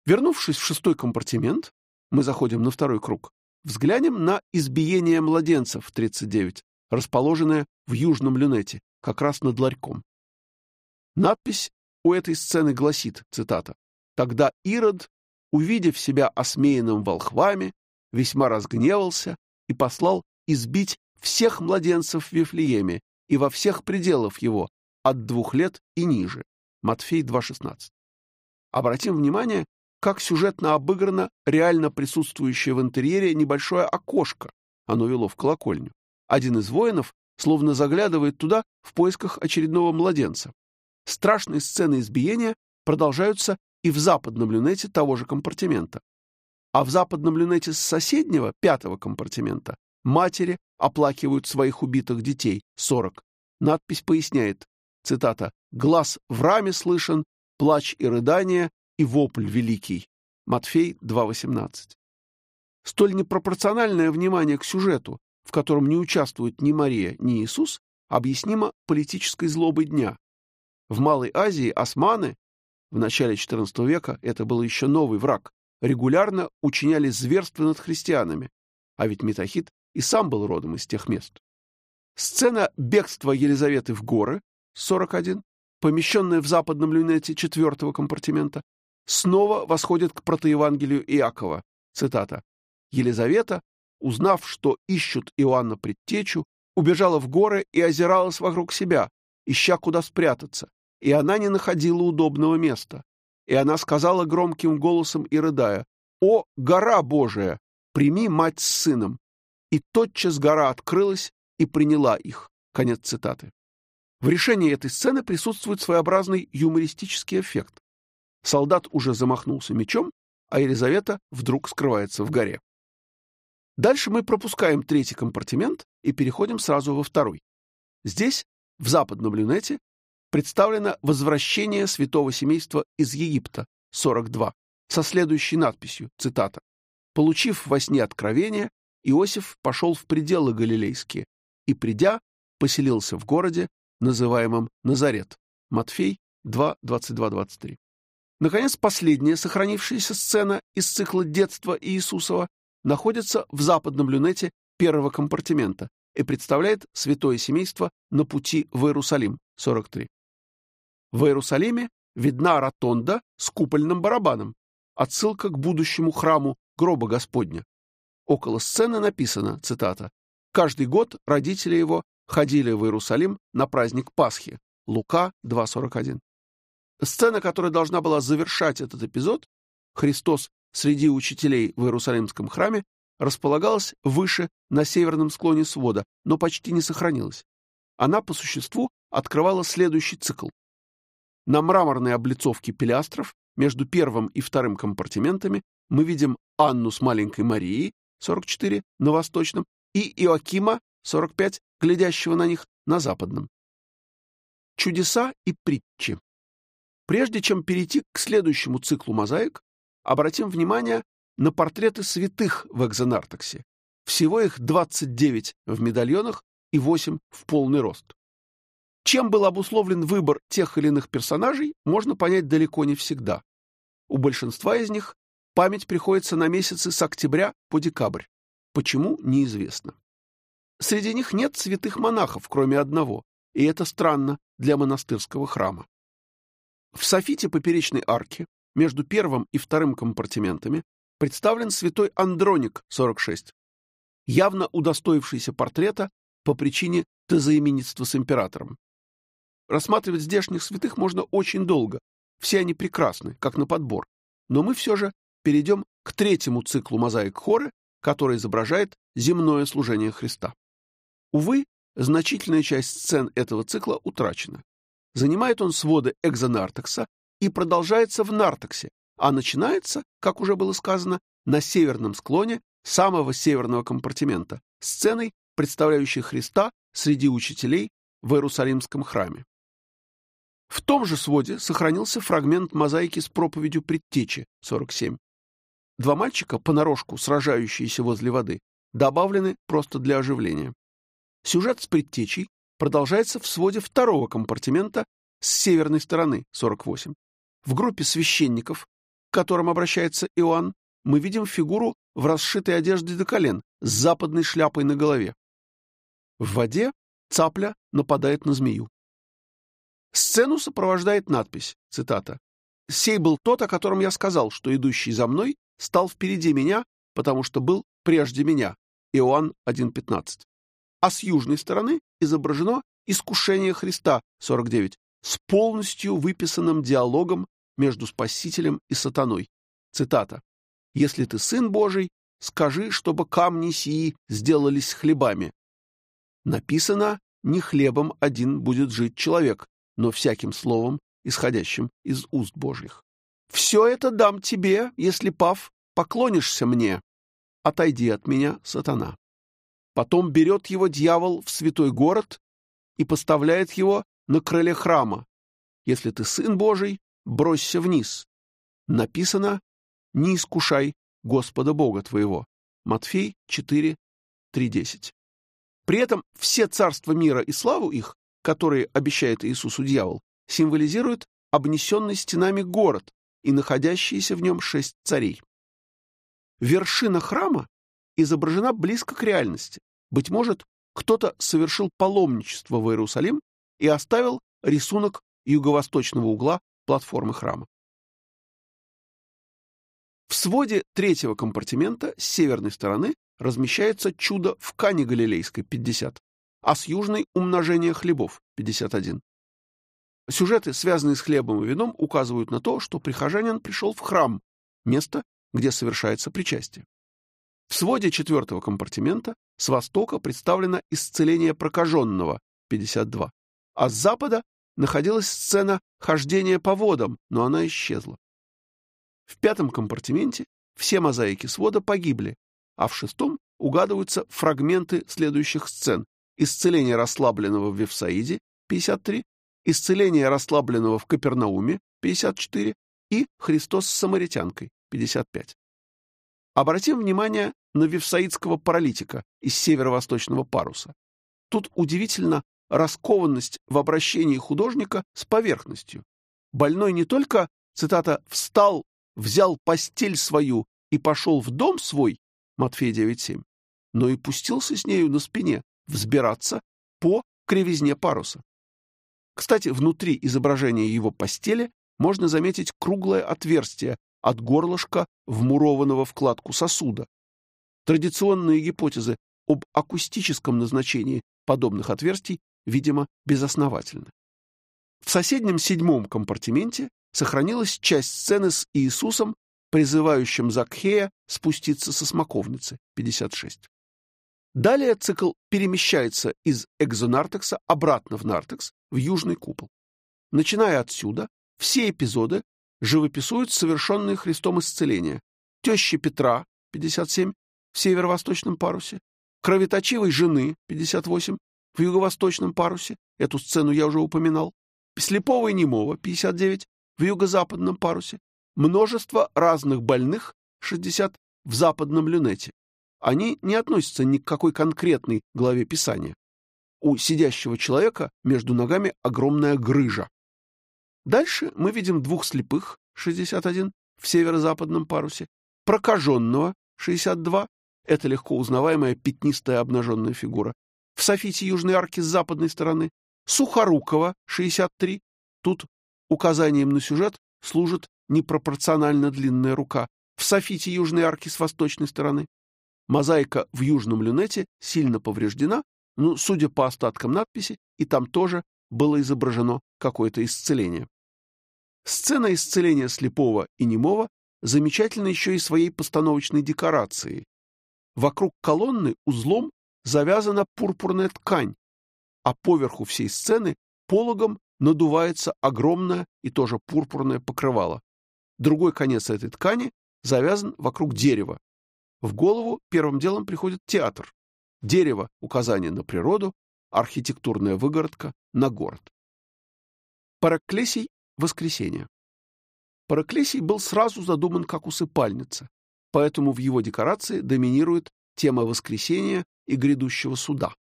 Вернувшись в шестой компартимент, мы заходим на второй круг, взглянем на избиение младенцев 39, расположенное в южном люнете, как раз над ларьком. Надпись у этой сцены гласит, цитата, «Тогда Ирод, увидев себя осмеянным волхвами, весьма разгневался и послал избить всех младенцев в Вифлееме и во всех пределах его, от двух лет и ниже». Матфей 2,16. Обратим внимание, как сюжетно обыграно реально присутствующее в интерьере небольшое окошко, оно вело в колокольню. Один из воинов словно заглядывает туда в поисках очередного младенца. Страшные сцены избиения продолжаются и в западном люнете того же компартимента. А в западном люнете с соседнего, пятого компартимента, матери оплакивают своих убитых детей, 40. Надпись поясняет, цитата, «Глаз в раме слышен, плач и рыдание, и вопль великий». Матфей 2.18. Столь непропорциональное внимание к сюжету, в котором не участвуют ни Мария, ни Иисус, объяснимо политической злобой дня, в Малой Азии османы, в начале XIV века это был еще новый враг, регулярно учиняли зверство над христианами, а ведь Метахит и сам был родом из тех мест. Сцена бегства Елизаветы в горы, 41, помещенная в западном люнете четвертого компартимента, снова восходит к протоевангелию Иакова. Цитата. «Елизавета, узнав, что ищут Иоанна Предтечу, убежала в горы и озиралась вокруг себя, ища куда спрятаться, и она не находила удобного места. И она сказала громким голосом и рыдая, «О, гора Божия, прими мать с сыном!» И тотчас гора открылась и приняла их. Конец цитаты. В решении этой сцены присутствует своеобразный юмористический эффект. Солдат уже замахнулся мечом, а Елизавета вдруг скрывается в горе. Дальше мы пропускаем третий компартимент и переходим сразу во второй. Здесь, в западном люнете, представлено возвращение святого семейства из Египта, 42, со следующей надписью, цитата, «Получив во сне откровение, Иосиф пошел в пределы галилейские и, придя, поселился в городе, называемом Назарет». Матфей 2, 22-23. Наконец, последняя сохранившаяся сцена из цикла детства Иисусова находится в западном люнете первого компартимента и представляет святое семейство на пути в Иерусалим, 43. В Иерусалиме видна ротонда с купольным барабаном, отсылка к будущему храму гроба Господня. Около сцены написано, цитата, «Каждый год родители его ходили в Иерусалим на праздник Пасхи». Лука 2.41. Сцена, которая должна была завершать этот эпизод, Христос среди учителей в Иерусалимском храме, располагалась выше на северном склоне свода, но почти не сохранилась. Она, по существу, открывала следующий цикл. На мраморной облицовке пилястров между первым и вторым компартиментами мы видим Анну с маленькой Марией, 44, на восточном, и Иоакима, 45, глядящего на них, на западном. Чудеса и притчи. Прежде чем перейти к следующему циклу мозаик, обратим внимание на портреты святых в экзонартексе. Всего их 29 в медальонах и 8 в полный рост. Чем был обусловлен выбор тех или иных персонажей, можно понять далеко не всегда. У большинства из них память приходится на месяцы с октября по декабрь. Почему, неизвестно. Среди них нет святых монахов, кроме одного, и это странно для монастырского храма. В софите поперечной арки между первым и вторым компартиментами представлен святой Андроник, 46, явно удостоившийся портрета по причине тезаименитства с императором. Рассматривать здешних святых можно очень долго, все они прекрасны, как на подбор, но мы все же перейдем к третьему циклу мозаик хоры, который изображает земное служение Христа. Увы, значительная часть сцен этого цикла утрачена. Занимает он своды экзонартекса и продолжается в нартексе, а начинается, как уже было сказано, на северном склоне самого северного компартимента, сценой, представляющей Христа среди учителей в Иерусалимском храме. В том же своде сохранился фрагмент мозаики с проповедью предтечи, 47. Два мальчика, понарошку сражающиеся возле воды, добавлены просто для оживления. Сюжет с предтечей продолжается в своде второго компартимента с северной стороны, 48. В группе священников, к которым обращается Иоанн, мы видим фигуру в расшитой одежде до колен с западной шляпой на голове. В воде цапля нападает на змею. Сцену сопровождает надпись, цитата, «Сей был тот, о котором я сказал, что идущий за мной стал впереди меня, потому что был прежде меня». Иоанн 1.15 а с южной стороны изображено искушение Христа 49 с полностью выписанным диалогом между Спасителем и сатаной. Цитата. «Если ты сын Божий, скажи, чтобы камни сии сделались хлебами». Написано, не хлебом один будет жить человек, но всяким словом, исходящим из уст Божьих. «Все это дам тебе, если, пав, поклонишься мне. Отойди от меня, сатана». Потом берет его дьявол в святой город и поставляет его на крыле храма. Если ты сын Божий, бросься вниз. Написано «Не искушай Господа Бога твоего». Матфей 4, 3.10. При этом все царства мира и славу их, которые обещает Иисусу дьявол, символизируют обнесенный стенами город и находящиеся в нем шесть царей. Вершина храма изображена близко к реальности. Быть может, кто-то совершил паломничество в Иерусалим и оставил рисунок юго-восточного угла платформы храма. В своде третьего компартимента с северной стороны размещается чудо в Кане Галилейской, 50, а с южной — умножение хлебов, 51. Сюжеты, связанные с хлебом и вином, указывают на то, что прихожанин пришел в храм, место, где совершается причастие. В своде четвертого компартимента с востока представлено исцеление прокаженного, 52, а с запада находилась сцена хождения по водам, но она исчезла. В пятом компартименте все мозаики свода погибли, а в шестом угадываются фрагменты следующих сцен. Исцеление расслабленного в Вифсаиде, 53, исцеление расслабленного в Капернауме, 54 и Христос с самаритянкой, 55. Обратим внимание на вифсаидского паралитика из северо-восточного паруса. Тут удивительно раскованность в обращении художника с поверхностью. Больной не только, цитата, «встал, взял постель свою и пошел в дом свой» Матфея 9.7, но и пустился с нею на спине взбираться по кривизне паруса. Кстати, внутри изображения его постели можно заметить круглое отверстие от горлышка вмурованного в кладку сосуда. Традиционные гипотезы об акустическом назначении подобных отверстий, видимо, безосновательны. В соседнем седьмом компартименте сохранилась часть сцены с Иисусом, призывающим Закхея спуститься со смоковницы, 56. Далее цикл перемещается из экзонартекса обратно в нартекс, в южный купол. Начиная отсюда, все эпизоды живописуют совершенные Христом исцеления. Тещи Петра, 57, в северо-восточном парусе, кровоточивой жены, 58, в юго-восточном парусе, эту сцену я уже упоминал, слепого и немого, 59, в юго-западном парусе, множество разных больных, 60, в западном люнете. Они не относятся ни к какой конкретной главе Писания. У сидящего человека между ногами огромная грыжа. Дальше мы видим двух слепых, 61, в северо-западном парусе, прокаженного, 62, это легко узнаваемая пятнистая обнаженная фигура, в софите южной арки с западной стороны, Сухорукова, 63, тут указанием на сюжет служит непропорционально длинная рука, в софите южной арки с восточной стороны. Мозаика в южном люнете сильно повреждена, но, судя по остаткам надписи, и там тоже было изображено какое-то исцеление. Сцена исцеления слепого и немого замечательна еще и своей постановочной декорацией. Вокруг колонны узлом завязана пурпурная ткань, а поверху всей сцены пологом надувается огромное и тоже пурпурное покрывало. Другой конец этой ткани завязан вокруг дерева. В голову первым делом приходит театр. Дерево — указание на природу, архитектурная выгородка — на город. Параклесий — воскресенье. Параклесий был сразу задуман как усыпальница, поэтому в его декорации доминирует тема воскресения и грядущего суда.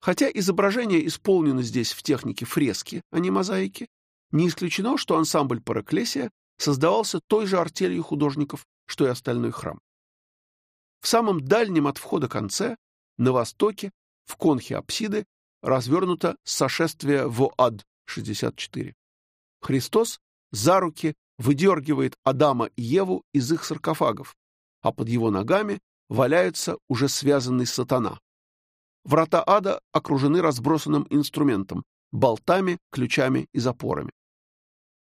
Хотя изображение исполнено здесь в технике фрески, а не мозаики, не исключено, что ансамбль Параклесия создавался той же артелью художников, что и остальной храм. В самом дальнем от входа конце, на востоке, в конхе апсиды, развернуто сошествие в ад 64. Христос за руки выдергивает Адама и Еву из их саркофагов, а под его ногами валяется уже связанный сатана. Врата ада окружены разбросанным инструментом, болтами, ключами и запорами.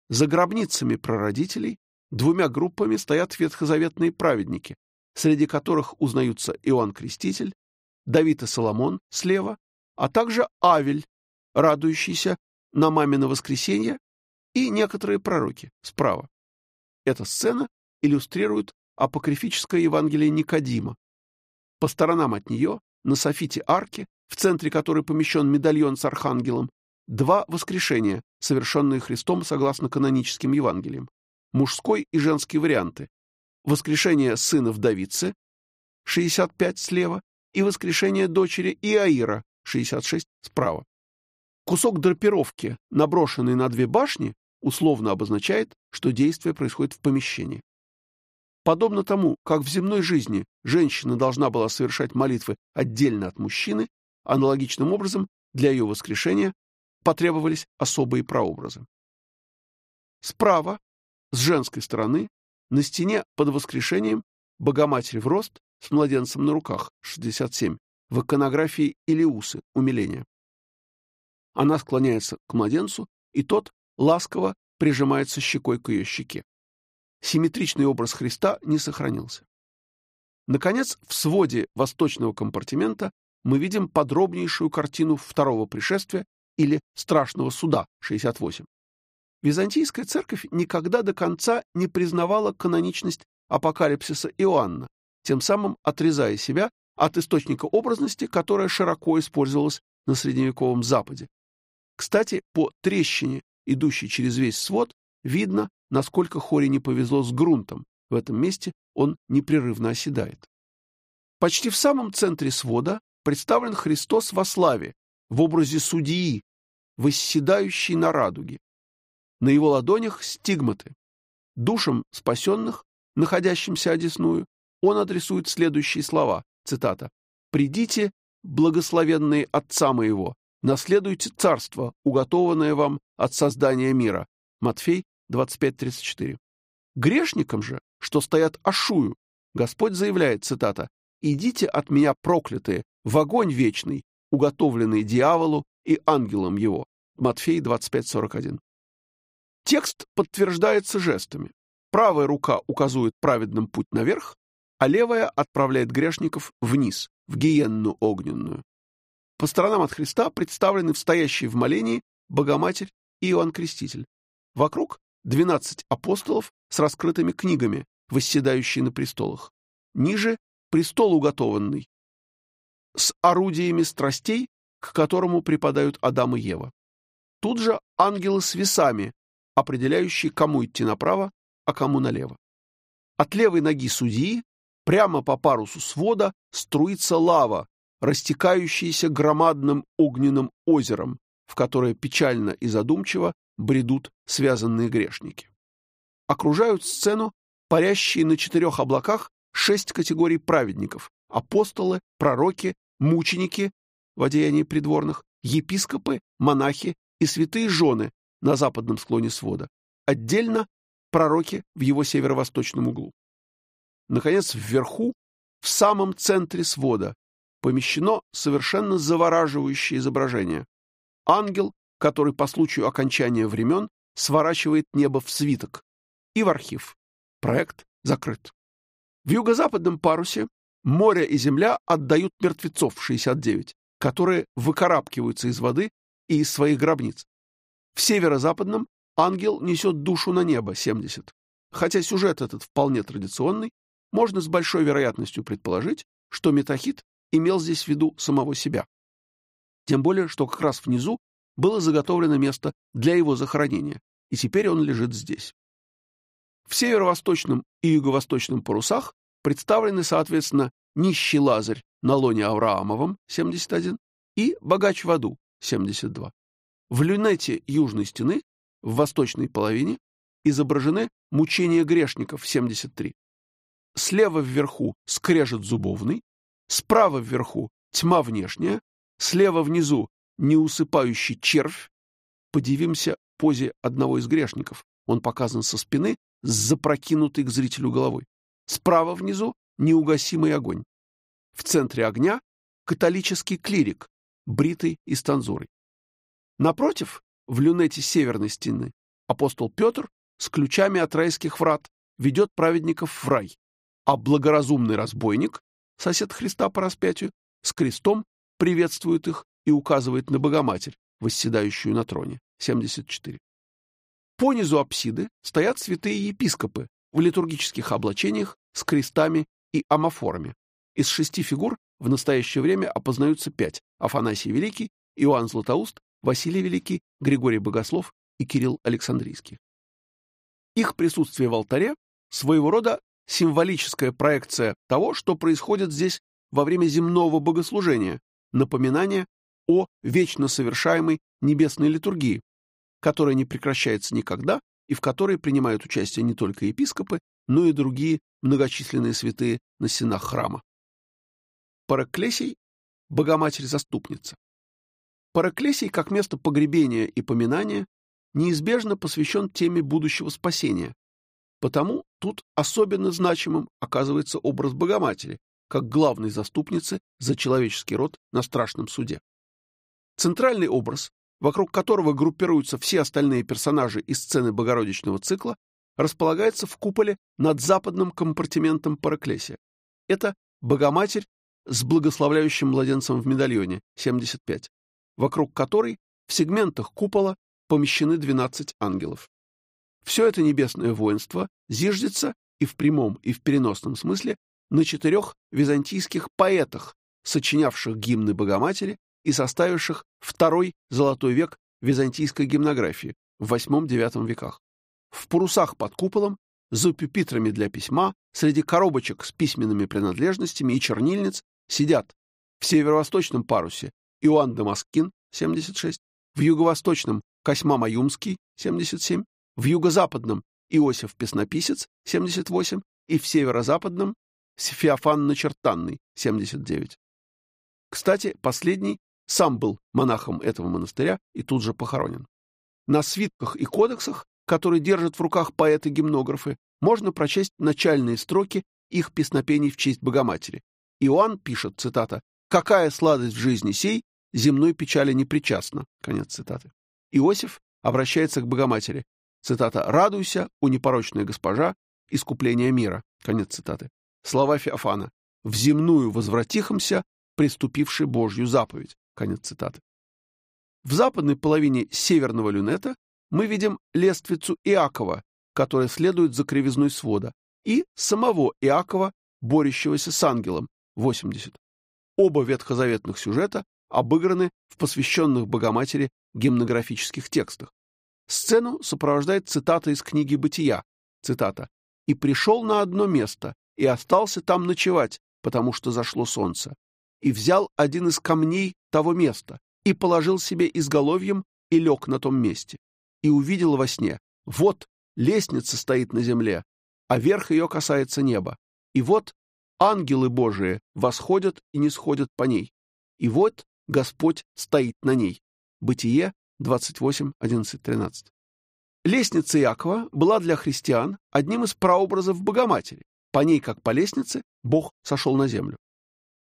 За гробницами прародителей двумя группами стоят ветхозаветные праведники, среди которых узнаются Иоанн Креститель, Давид и Соломон слева, а также Авель, радующийся на мамино воскресенье, и некоторые пророки справа. Эта сцена иллюстрирует апокрифическое Евангелие Никодима. По сторонам от нее, на софите арки, в центре которой помещен медальон с архангелом, два воскрешения, совершенные Христом согласно каноническим Евангелиям. Мужской и женский варианты. Воскрешение сына вдовицы, 65 слева, и воскрешение дочери Иаира, 66 справа. Кусок драпировки, наброшенный на две башни, условно обозначает, что действие происходит в помещении. Подобно тому, как в земной жизни женщина должна была совершать молитвы отдельно от мужчины, аналогичным образом для ее воскрешения потребовались особые прообразы. Справа, с женской стороны, на стене под воскрешением Богоматерь в рост с младенцем на руках, 67, в иконографии Илиусы, умиление. Она склоняется к младенцу, и тот ласково прижимается щекой к ее щеке симметричный образ Христа не сохранился. Наконец, в своде восточного компартимента мы видим подробнейшую картину второго пришествия или страшного суда 68. Византийская церковь никогда до конца не признавала каноничность апокалипсиса Иоанна, тем самым отрезая себя от источника образности, которая широко использовалась на средневековом Западе. Кстати, по трещине, идущей через весь свод, видно, насколько Хоре не повезло с грунтом. В этом месте он непрерывно оседает. Почти в самом центре свода представлен Христос во славе, в образе судьи, восседающий на радуге. На его ладонях стигматы. Душам спасенных, находящимся одесную, он адресует следующие слова, цитата, «Придите, благословенные Отца моего, наследуйте царство, уготованное вам от создания мира». Матфей 25.34. Грешникам же, что стоят Ашую, Господь заявляет, цитата, «Идите от меня, проклятые, в огонь вечный, уготовленный дьяволу и ангелам его». Матфей 25.41. Текст подтверждается жестами. Правая рука указывает праведным путь наверх, а левая отправляет грешников вниз, в гиенну огненную. По сторонам от Христа представлены в стоящей в молении Богоматерь и Иоанн Креститель. Вокруг 12 апостолов с раскрытыми книгами, восседающие на престолах. Ниже — престол уготованный, с орудиями страстей, к которому припадают Адам и Ева. Тут же ангелы с весами, определяющие, кому идти направо, а кому налево. От левой ноги судьи прямо по парусу свода струится лава, растекающаяся громадным огненным озером, в которое печально и задумчиво бредут связанные грешники. Окружают сцену парящие на четырех облаках шесть категорий праведников – апостолы, пророки, мученики в одеянии придворных, епископы, монахи и святые жены на западном склоне свода. Отдельно пророки в его северо-восточном углу. Наконец, вверху, в самом центре свода, помещено совершенно завораживающее изображение. Ангел, который по случаю окончания времен сворачивает небо в свиток и в архив. Проект закрыт. В юго-западном парусе море и земля отдают мертвецов 69, которые выкарабкиваются из воды и из своих гробниц. В северо-западном ангел несет душу на небо 70. Хотя сюжет этот вполне традиционный, можно с большой вероятностью предположить, что Метахит имел здесь в виду самого себя. Тем более, что как раз внизу было заготовлено место для его захоронения, и теперь он лежит здесь. В северо-восточном и юго-восточном парусах представлены, соответственно, нищий Лазарь на лоне Авраамовом, 71, и богач в аду, 72. В люнете южной стены, в восточной половине, изображены мучения грешников, 73. Слева вверху скрежет зубовный, справа вверху тьма внешняя, слева внизу неусыпающий червь. Подивимся позе одного из грешников. Он показан со спины с запрокинутой к зрителю головой. Справа внизу неугасимый огонь. В центре огня католический клирик, бритый и с танзурой. Напротив, в люнете северной стены, апостол Петр с ключами от райских врат ведет праведников в рай, а благоразумный разбойник, сосед Христа по распятию, с крестом приветствует их и указывает на Богоматерь, восседающую на троне. 74. По низу апсиды стоят святые епископы в литургических облачениях с крестами и амофорами. Из шести фигур в настоящее время опознаются пять – Афанасий Великий, Иоанн Златоуст, Василий Великий, Григорий Богослов и Кирилл Александрийский. Их присутствие в алтаре – своего рода символическая проекция того, что происходит здесь во время земного богослужения, напоминание о вечно совершаемой небесной литургии, которая не прекращается никогда и в которой принимают участие не только епископы, но и другие многочисленные святые на стенах храма. Параклесий – Богоматерь-заступница. Параклесий, как место погребения и поминания, неизбежно посвящен теме будущего спасения. Потому тут особенно значимым оказывается образ Богоматери, как главной заступницы за человеческий род на страшном суде. Центральный образ, вокруг которого группируются все остальные персонажи из сцены Богородичного цикла, располагается в куполе над западным компартиментом Параклесия. Это Богоматерь с благословляющим младенцем в медальоне, 75, вокруг которой в сегментах купола помещены 12 ангелов. Все это небесное воинство зиждется и в прямом, и в переносном смысле на четырех византийских поэтах, сочинявших гимны Богоматери и составивших второй золотой век византийской гимнографии в VIII-IX веках. В парусах под куполом, за пюпитрами для письма, среди коробочек с письменными принадлежностями и чернильниц сидят в северо-восточном парусе Иоанн Дамаскин, 76, в юго-восточном Косьма Маюмский, 77, в юго-западном Иосиф Песнописец, 78, и в северо-западном Феофан Начертанный, 79. Кстати, последний сам был монахом этого монастыря и тут же похоронен. На свитках и кодексах, которые держат в руках поэты-гимнографы, можно прочесть начальные строки их песнопений в честь Богоматери. Иоанн пишет, цитата, «Какая сладость в жизни сей, земной печали не причастна». Конец цитаты. Иосиф обращается к Богоматери. Цитата «Радуйся, у непорочная госпожа, искупление мира». Конец цитаты. Слова Феофана «В земную возвратихомся, приступивший Божью заповедь». Конец цитаты. В западной половине северного люнета мы видим лествицу Иакова, которая следует за кривизной свода, и самого Иакова, борющегося с ангелом, 80. Оба ветхозаветных сюжета обыграны в посвященных Богоматери гимнографических текстах. Сцену сопровождает цитата из книги «Бытия», цитата, «И пришел на одно место, и остался там ночевать, потому что зашло солнце, и взял один из камней того места, и положил себе изголовьем, и лег на том месте, и увидел во сне, вот лестница стоит на земле, а верх ее касается неба, и вот ангелы Божии восходят и не сходят по ней, и вот Господь стоит на ней. Бытие 28, 11, 13. Лестница Иакова была для христиан одним из прообразов Богоматери. По ней, как по лестнице, Бог сошел на землю.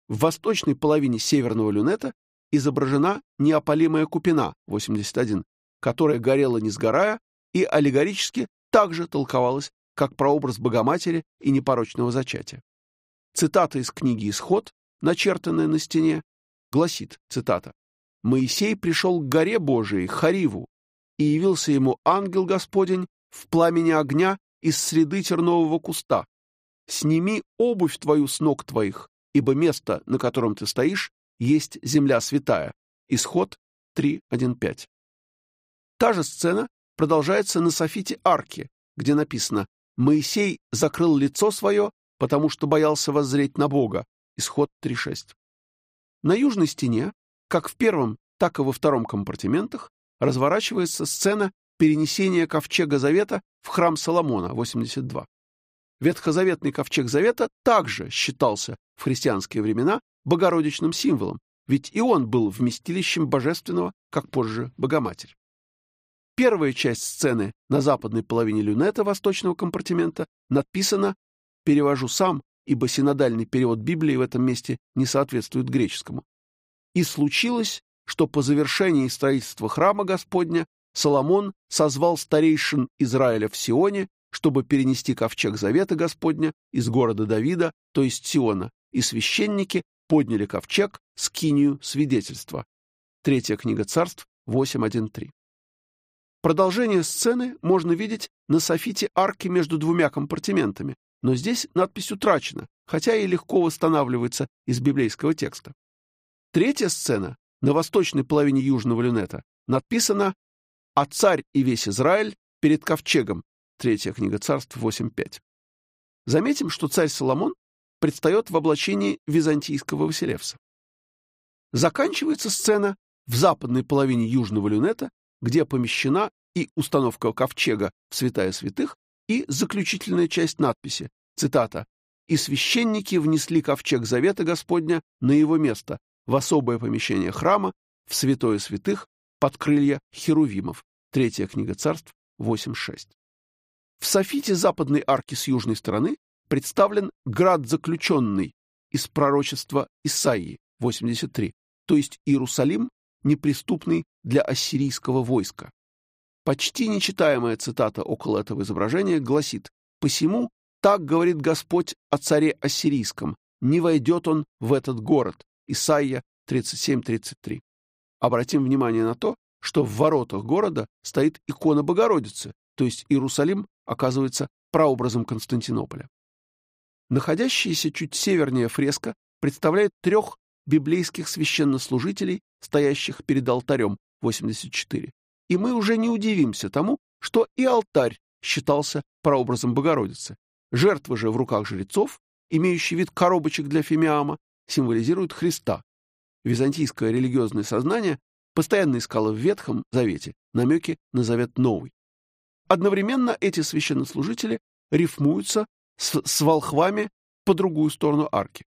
В восточной половине северного люнета изображена неопалимая купина 81, которая горела не сгорая и аллегорически также толковалась как прообраз Богоматери и непорочного зачатия. Цитата из книги «Исход», начертанная на стене, гласит, цитата, «Моисей пришел к горе Божией, Хариву, и явился ему ангел Господень в пламени огня из среды тернового куста. Сними обувь твою с ног твоих, ибо место, на котором ты стоишь, есть земля святая». Исход 3.1.5. Та же сцена продолжается на софите арки, где написано «Моисей закрыл лицо свое, потому что боялся воззреть на Бога». Исход 3.6. На южной стене, как в первом, так и во втором компартиментах, разворачивается сцена перенесения ковчега Завета в храм Соломона, 82. Ветхозаветный ковчег Завета также считался в христианские времена богородичным символом, ведь и он был вместилищем божественного, как позже Богоматерь. Первая часть сцены на западной половине люнета восточного компартимента написана, перевожу сам, ибо синодальный перевод Библии в этом месте не соответствует греческому. «И случилось, что по завершении строительства храма Господня Соломон созвал старейшин Израиля в Сионе чтобы перенести ковчег Завета Господня из города Давида, то есть Сиона, и священники подняли ковчег с кинию свидетельства. Третья книга царств 8.1.3. Продолжение сцены можно видеть на софите арки между двумя компартиментами, но здесь надпись утрачена, хотя и легко восстанавливается из библейского текста. Третья сцена на восточной половине южного люнета написана «А царь и весь Израиль перед ковчегом, Третья книга царств 8.5. Заметим, что царь Соломон предстает в облачении византийского Василевса. Заканчивается сцена в западной половине южного люнета, где помещена и установка ковчега в святая святых, и заключительная часть надписи, цитата, «И священники внесли ковчег завета Господня на его место, в особое помещение храма, в святое святых, под крылья херувимов». Третья книга царств 8.6. В софите западной арки с южной стороны представлен град заключенный из пророчества Исаии 83, то есть Иерусалим, неприступный для ассирийского войска. Почти нечитаемая цитата около этого изображения гласит «Посему так говорит Господь о царе ассирийском, не войдет он в этот город» Исаия 37-33. Обратим внимание на то, что в воротах города стоит икона Богородицы, то есть Иерусалим оказывается прообразом Константинополя. Находящаяся чуть севернее фреска представляет трех библейских священнослужителей, стоящих перед алтарем 84. И мы уже не удивимся тому, что и алтарь считался прообразом Богородицы. Жертвы же в руках жрецов, имеющие вид коробочек для фимиама, символизируют Христа. Византийское религиозное сознание постоянно искало в Ветхом Завете намеки на Завет Новый. Одновременно эти священнослужители рифмуются с, с волхвами по другую сторону арки.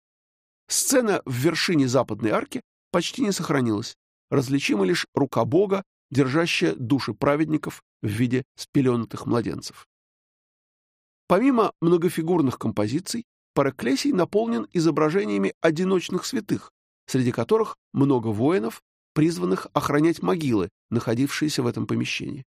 Сцена в вершине западной арки почти не сохранилась. Различима лишь рука Бога, держащая души праведников в виде спеленатых младенцев. Помимо многофигурных композиций, Параклесий наполнен изображениями одиночных святых, среди которых много воинов, призванных охранять могилы, находившиеся в этом помещении.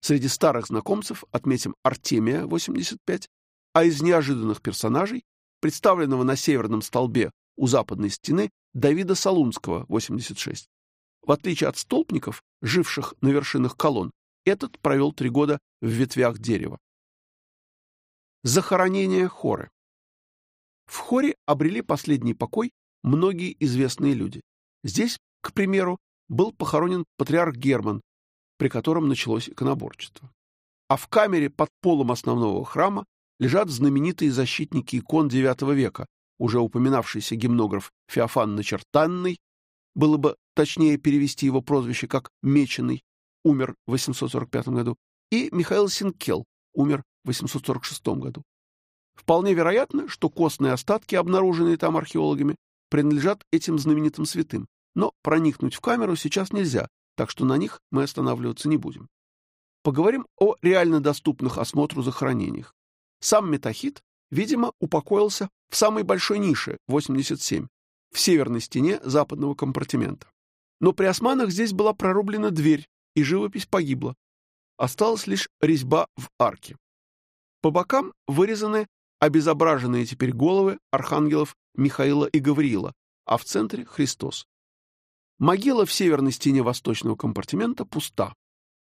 Среди старых знакомцев отметим Артемия, 85, а из неожиданных персонажей, представленного на северном столбе у западной стены, Давида Солунского, 86. В отличие от столпников, живших на вершинах колонн, этот провел три года в ветвях дерева. Захоронение хоры. В хоре обрели последний покой многие известные люди. Здесь, к примеру, был похоронен патриарх Герман, при котором началось иконоборчество. А в камере под полом основного храма лежат знаменитые защитники икон IX века, уже упоминавшийся гимнограф Феофан Начертанный, было бы точнее перевести его прозвище как Меченый, умер в 845 году, и Михаил Синкел, умер в 846 году. Вполне вероятно, что костные остатки, обнаруженные там археологами, принадлежат этим знаменитым святым, но проникнуть в камеру сейчас нельзя, так что на них мы останавливаться не будем. Поговорим о реально доступных осмотру захоронениях. Сам Метахит, видимо, упокоился в самой большой нише, 87, в северной стене западного компартимента. Но при османах здесь была прорублена дверь, и живопись погибла. Осталась лишь резьба в арке. По бокам вырезаны обезображенные теперь головы архангелов Михаила и Гавриила, а в центре — Христос. Могила в северной стене восточного компартимента пуста.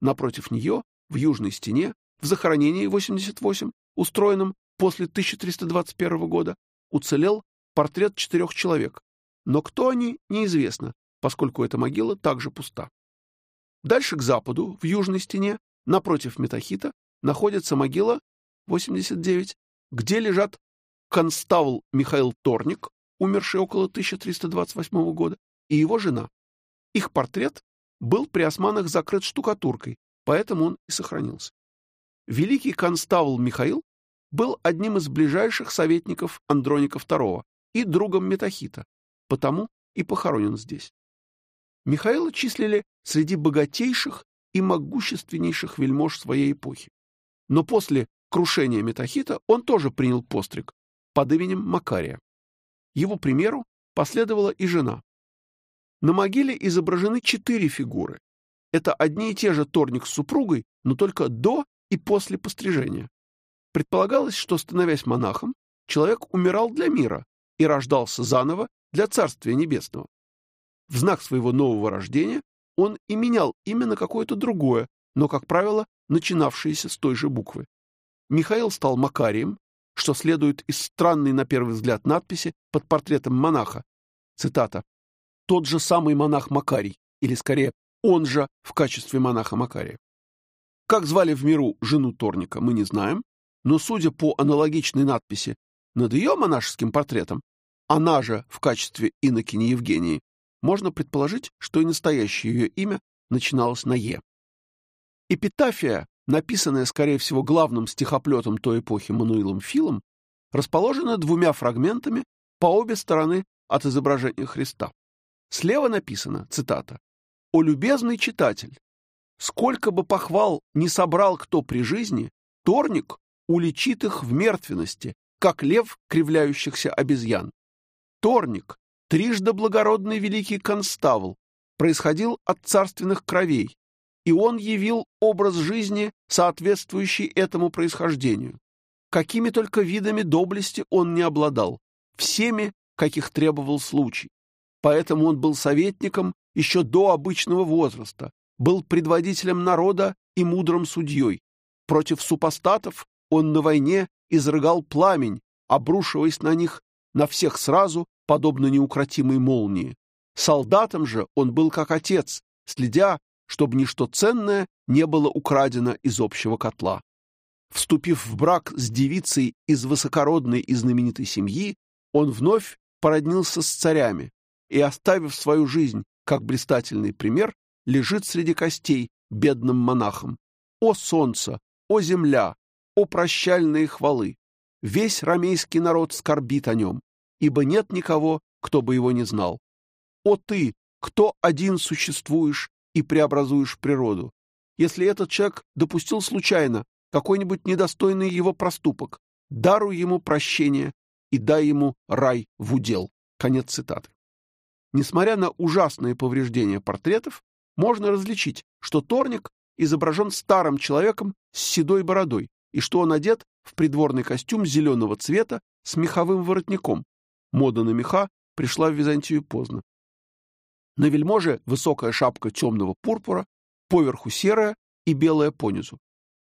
Напротив нее, в южной стене, в захоронении 88, устроенном после 1321 года, уцелел портрет четырех человек, но кто они, неизвестно, поскольку эта могила также пуста. Дальше к западу, в южной стене, напротив Метахита, находится могила 89, где лежат конставл Михаил Торник, умерший около 1328 года, и его жена. Их портрет был при османах закрыт штукатуркой, поэтому он и сохранился. Великий конставл Михаил был одним из ближайших советников Андроника II и другом Метахита, потому и похоронен здесь. Михаила числили среди богатейших и могущественнейших вельмож своей эпохи. Но после крушения Метахита он тоже принял постриг под именем Макария. Его примеру последовала и жена. На могиле изображены четыре фигуры. Это одни и те же Торник с супругой, но только до и после пострижения. Предполагалось, что, становясь монахом, человек умирал для мира и рождался заново для Царствия Небесного. В знак своего нового рождения он и менял имя на какое-то другое, но, как правило, начинавшееся с той же буквы. Михаил стал Макарием, что следует из странной на первый взгляд надписи под портретом монаха. Цитата. «Тот же самый монах Макарий, или скорее он же в качестве монаха Макария». Как звали в миру жену Торника, мы не знаем, но, судя по аналогичной надписи над ее монашеским портретом, она же в качестве инокини Евгении, можно предположить, что и настоящее ее имя начиналось на «е». Эпитафия, написанная, скорее всего, главным стихоплетом той эпохи Мануилом Филом, расположена двумя фрагментами по обе стороны от изображения Христа. Слева написано, цитата, «О любезный читатель, сколько бы похвал не собрал кто при жизни, торник уличит их в мертвенности, как лев кривляющихся обезьян. Торник, трижды благородный великий конставл, происходил от царственных кровей, и он явил образ жизни, соответствующий этому происхождению. Какими только видами доблести он не обладал, всеми, каких требовал случай. Поэтому он был советником еще до обычного возраста, был предводителем народа и мудрым судьей. Против супостатов он на войне изрыгал пламень, обрушиваясь на них на всех сразу, подобно неукротимой молнии. Солдатам же он был как отец, следя, чтобы ничто ценное не было украдено из общего котла. Вступив в брак с девицей из высокородной и знаменитой семьи, он вновь породнился с царями и, оставив свою жизнь как блистательный пример, лежит среди костей бедным монахом. О солнце, о земля, о прощальные хвалы! Весь рамейский народ скорбит о нем, ибо нет никого, кто бы его не знал. О ты, кто один существуешь и преобразуешь природу! Если этот человек допустил случайно какой-нибудь недостойный его проступок, даруй ему прощение и дай ему рай в удел. Конец цитаты. Несмотря на ужасные повреждения портретов, можно различить, что Торник изображен старым человеком с седой бородой и что он одет в придворный костюм зеленого цвета с меховым воротником. Мода на меха пришла в Византию поздно. На вельможе высокая шапка темного пурпура, поверху серая, и белая понизу.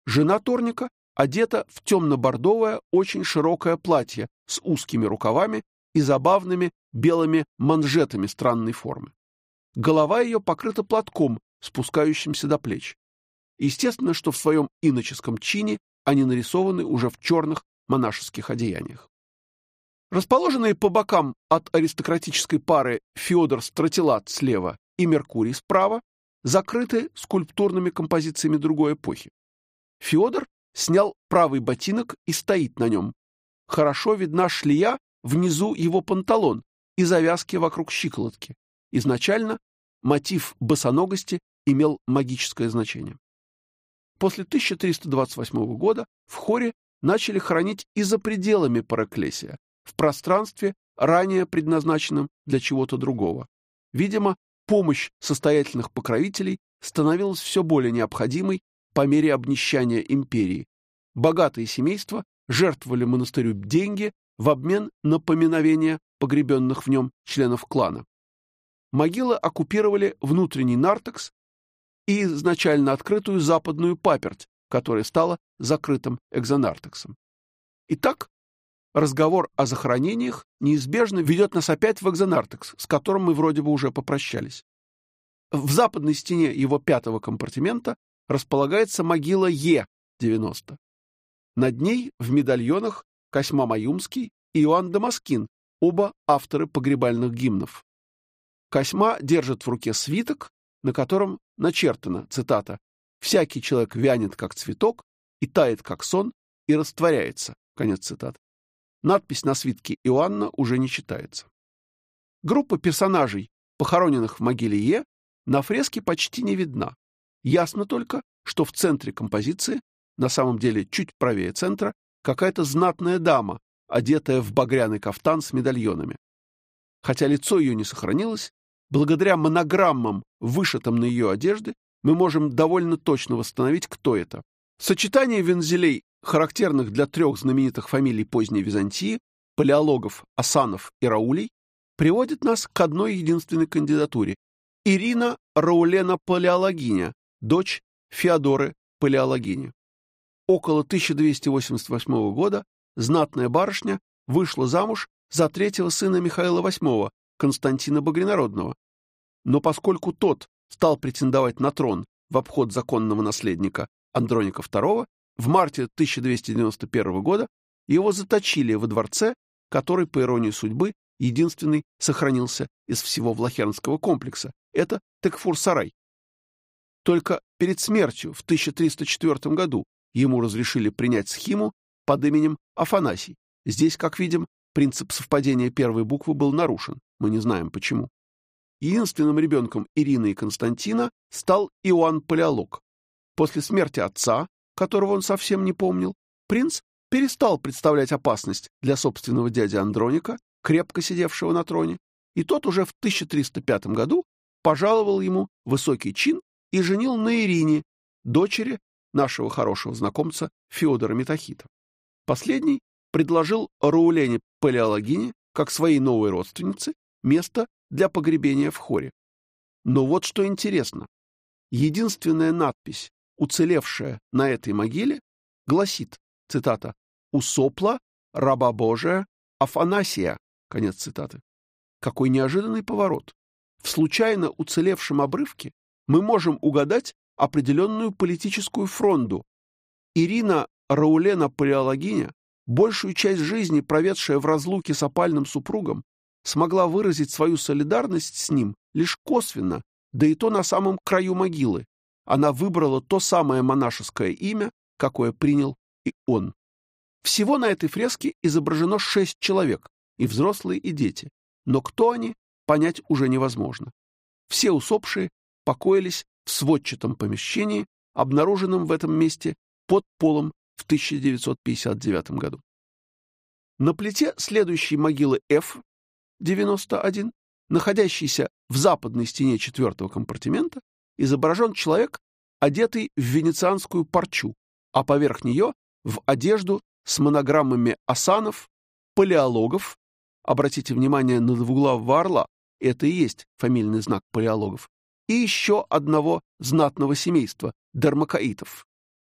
Жена Торника одета в темно-бордовое, очень широкое платье с узкими рукавами и забавными белыми манжетами странной формы. Голова ее покрыта платком, спускающимся до плеч. Естественно, что в своем иноческом чине они нарисованы уже в черных монашеских одеяниях. Расположенные по бокам от аристократической пары Феодор Стратилат слева и Меркурий справа закрыты скульптурными композициями другой эпохи. Феодор снял правый ботинок и стоит на нем. Хорошо видна шлея внизу его панталон и завязки вокруг щиколотки. Изначально мотив босоногости имел магическое значение. После 1328 года в хоре начали хранить и за пределами Параклесия, в пространстве, ранее предназначенном для чего-то другого. Видимо, помощь состоятельных покровителей становилась все более необходимой по мере обнищания империи. Богатые семейства жертвовали монастырю деньги в обмен на поминовение погребенных в нем членов клана. Могилы оккупировали внутренний нартекс и изначально открытую западную паперть, которая стала закрытым экзонартексом. Итак, разговор о захоронениях неизбежно ведет нас опять в экзонартекс, с которым мы вроде бы уже попрощались. В западной стене его пятого компартимента располагается могила Е-90. Над ней в медальонах Косьма Маюмский и Иоанн Дамаскин, оба авторы погребальных гимнов. Косьма держит в руке свиток, на котором начертано, цитата, «Всякий человек вянет, как цветок, и тает, как сон, и растворяется». Конец цитаты. Надпись на свитке Иоанна уже не читается. Группа персонажей, похороненных в могиле Е, на фреске почти не видна. Ясно только, что в центре композиции, на самом деле чуть правее центра, какая-то знатная дама, одетая в багряный кафтан с медальонами. Хотя лицо ее не сохранилось, благодаря монограммам, вышитым на ее одежде, мы можем довольно точно восстановить, кто это. Сочетание вензелей, характерных для трех знаменитых фамилий поздней Византии, палеологов, асанов и раулей, приводит нас к одной единственной кандидатуре – Ирина Раулена Палеологиня, дочь Феодоры Палеологини. Около 1288 года знатная барышня вышла замуж за третьего сына Михаила VIII, Константина Багринародного. Но поскольку тот стал претендовать на трон в обход законного наследника Андроника II, в марте 1291 года его заточили во дворце, который, по иронии судьбы, единственный сохранился из всего Влахернского комплекса. Это Текфур-Сарай. Только перед смертью в 1304 году ему разрешили принять схиму под именем Афанасий. Здесь, как видим, принцип совпадения первой буквы был нарушен. Мы не знаем почему. Единственным ребенком Ирины и Константина стал Иоанн Палеолог. После смерти отца, которого он совсем не помнил, принц перестал представлять опасность для собственного дяди Андроника, крепко сидевшего на троне, и тот уже в 1305 году пожаловал ему высокий чин и женил на Ирине, дочери нашего хорошего знакомца Феодора Метахита. Последний предложил Раулене Палеологине, как своей новой родственнице, место для погребения в хоре. Но вот что интересно. Единственная надпись, уцелевшая на этой могиле, гласит, цитата, «Усопла раба Божия Афанасия», конец цитаты. Какой неожиданный поворот. В случайно уцелевшем обрывке мы можем угадать определенную политическую фронду. Ирина Раулена Палеологиня, большую часть жизни проведшая в разлуке с опальным супругом, смогла выразить свою солидарность с ним лишь косвенно, да и то на самом краю могилы. Она выбрала то самое монашеское имя, какое принял и он. Всего на этой фреске изображено шесть человек, и взрослые, и дети. Но кто они, понять уже невозможно. Все усопшие покоились в сводчатом помещении, обнаруженном в этом месте под полом в 1959 году. На плите следующей могилы F-91, находящейся в западной стене четвертого компартимента, изображен человек, одетый в венецианскую парчу, а поверх нее в одежду с монограммами асанов, палеологов, обратите внимание на двуглавого орла, это и есть фамильный знак палеологов, и еще одного знатного семейства, дермакаитов.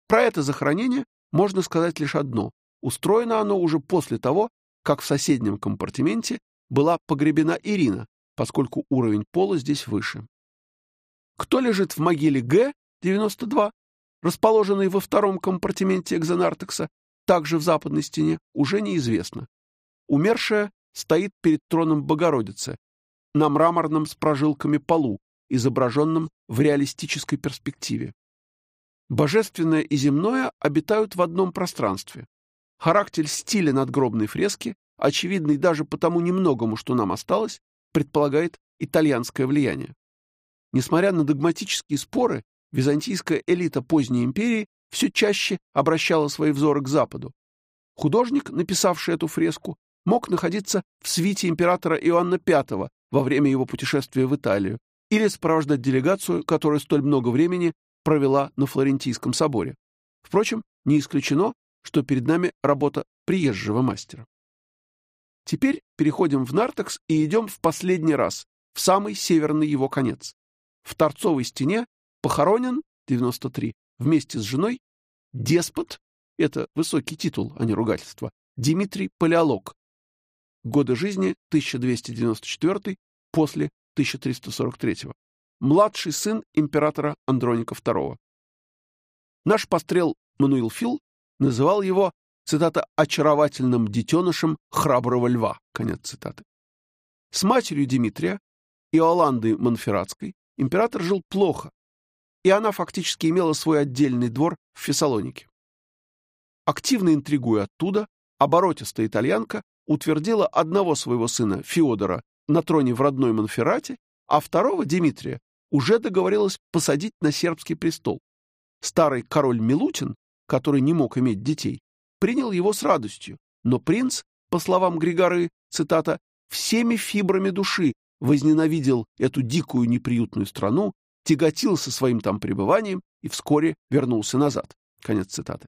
Про это захоронение можно сказать лишь одно. Устроено оно уже после того, как в соседнем компартаменте была погребена Ирина, поскольку уровень пола здесь выше. Кто лежит в могиле Г-92, расположенной во втором компартаменте экзонартекса, также в западной стене, уже неизвестно. Умершая стоит перед троном Богородицы на мраморном с прожилками полу, изображенном в реалистической перспективе. Божественное и земное обитают в одном пространстве. Характер стиля надгробной фрески, очевидный даже по тому немногому, что нам осталось, предполагает итальянское влияние. Несмотря на догматические споры, византийская элита поздней империи все чаще обращала свои взоры к Западу. Художник, написавший эту фреску, мог находиться в свите императора Иоанна V во время его путешествия в Италию или сопровождать делегацию, которая столь много времени провела на Флорентийском соборе. Впрочем, не исключено, что перед нами работа приезжего мастера. Теперь переходим в Нартекс и идем в последний раз, в самый северный его конец. В торцовой стене похоронен, 93, вместе с женой, деспот, это высокий титул, а не ругательство, Дмитрий Палеолог. Годы жизни 1294 после 1343. Младший сын императора Андроника II. Наш пострел Мануил Фил называл его цитата, «очаровательным детенышем храброго льва», конец цитаты. С матерью Дмитрия, Иоландой Монферратской, император жил плохо, и она фактически имела свой отдельный двор в Фессалонике. Активно интригуя оттуда, оборотистая итальянка утвердила одного своего сына, Феодора, на троне в родной Монферрате, а второго, Дмитрия, уже договорилась посадить на сербский престол. Старый король Милутин, который не мог иметь детей, принял его с радостью, но принц, по словам Григоры, цитата, «всеми фибрами души возненавидел эту дикую неприютную страну, тяготился своим там пребыванием и вскоре вернулся назад». Конец цитаты.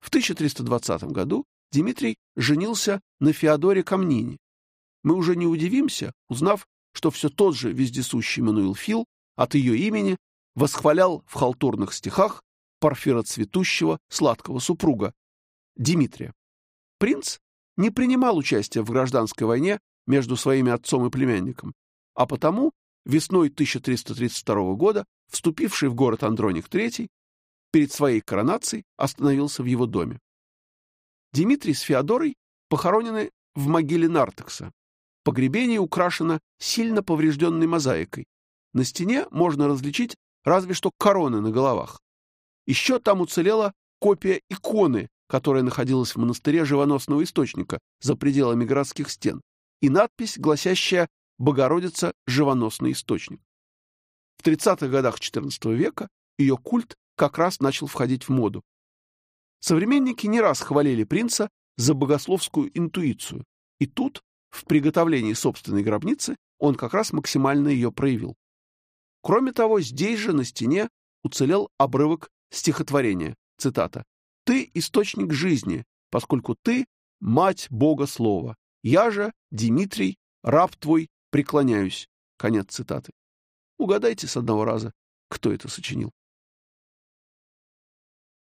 В 1320 году Дмитрий женился на Феодоре Камнине. Мы уже не удивимся, узнав, что все тот же вездесущий Мануил Фил от ее имени восхвалял в халтурных стихах парфироцветущего сладкого супруга, Дмитрия. Принц не принимал участия в гражданской войне между своими отцом и племянником, а потому весной 1332 года, вступивший в город Андроник III, перед своей коронацией остановился в его доме. Дмитрий с Феодорой похоронены в могиле Нартекса. Погребение украшено сильно поврежденной мозаикой. На стене можно различить разве что короны на головах. Еще там уцелела копия иконы которая находилась в монастыре живоносного источника за пределами городских стен, и надпись, гласящая «Богородица – живоносный источник». В 30-х годах XIV века ее культ как раз начал входить в моду. Современники не раз хвалили принца за богословскую интуицию, и тут, в приготовлении собственной гробницы, он как раз максимально ее проявил. Кроме того, здесь же на стене уцелел обрывок стихотворения, цитата, ты — источник жизни, поскольку ты — мать Бога Слова. Я же, Дмитрий, раб твой, преклоняюсь. Конец цитаты. Угадайте с одного раза, кто это сочинил.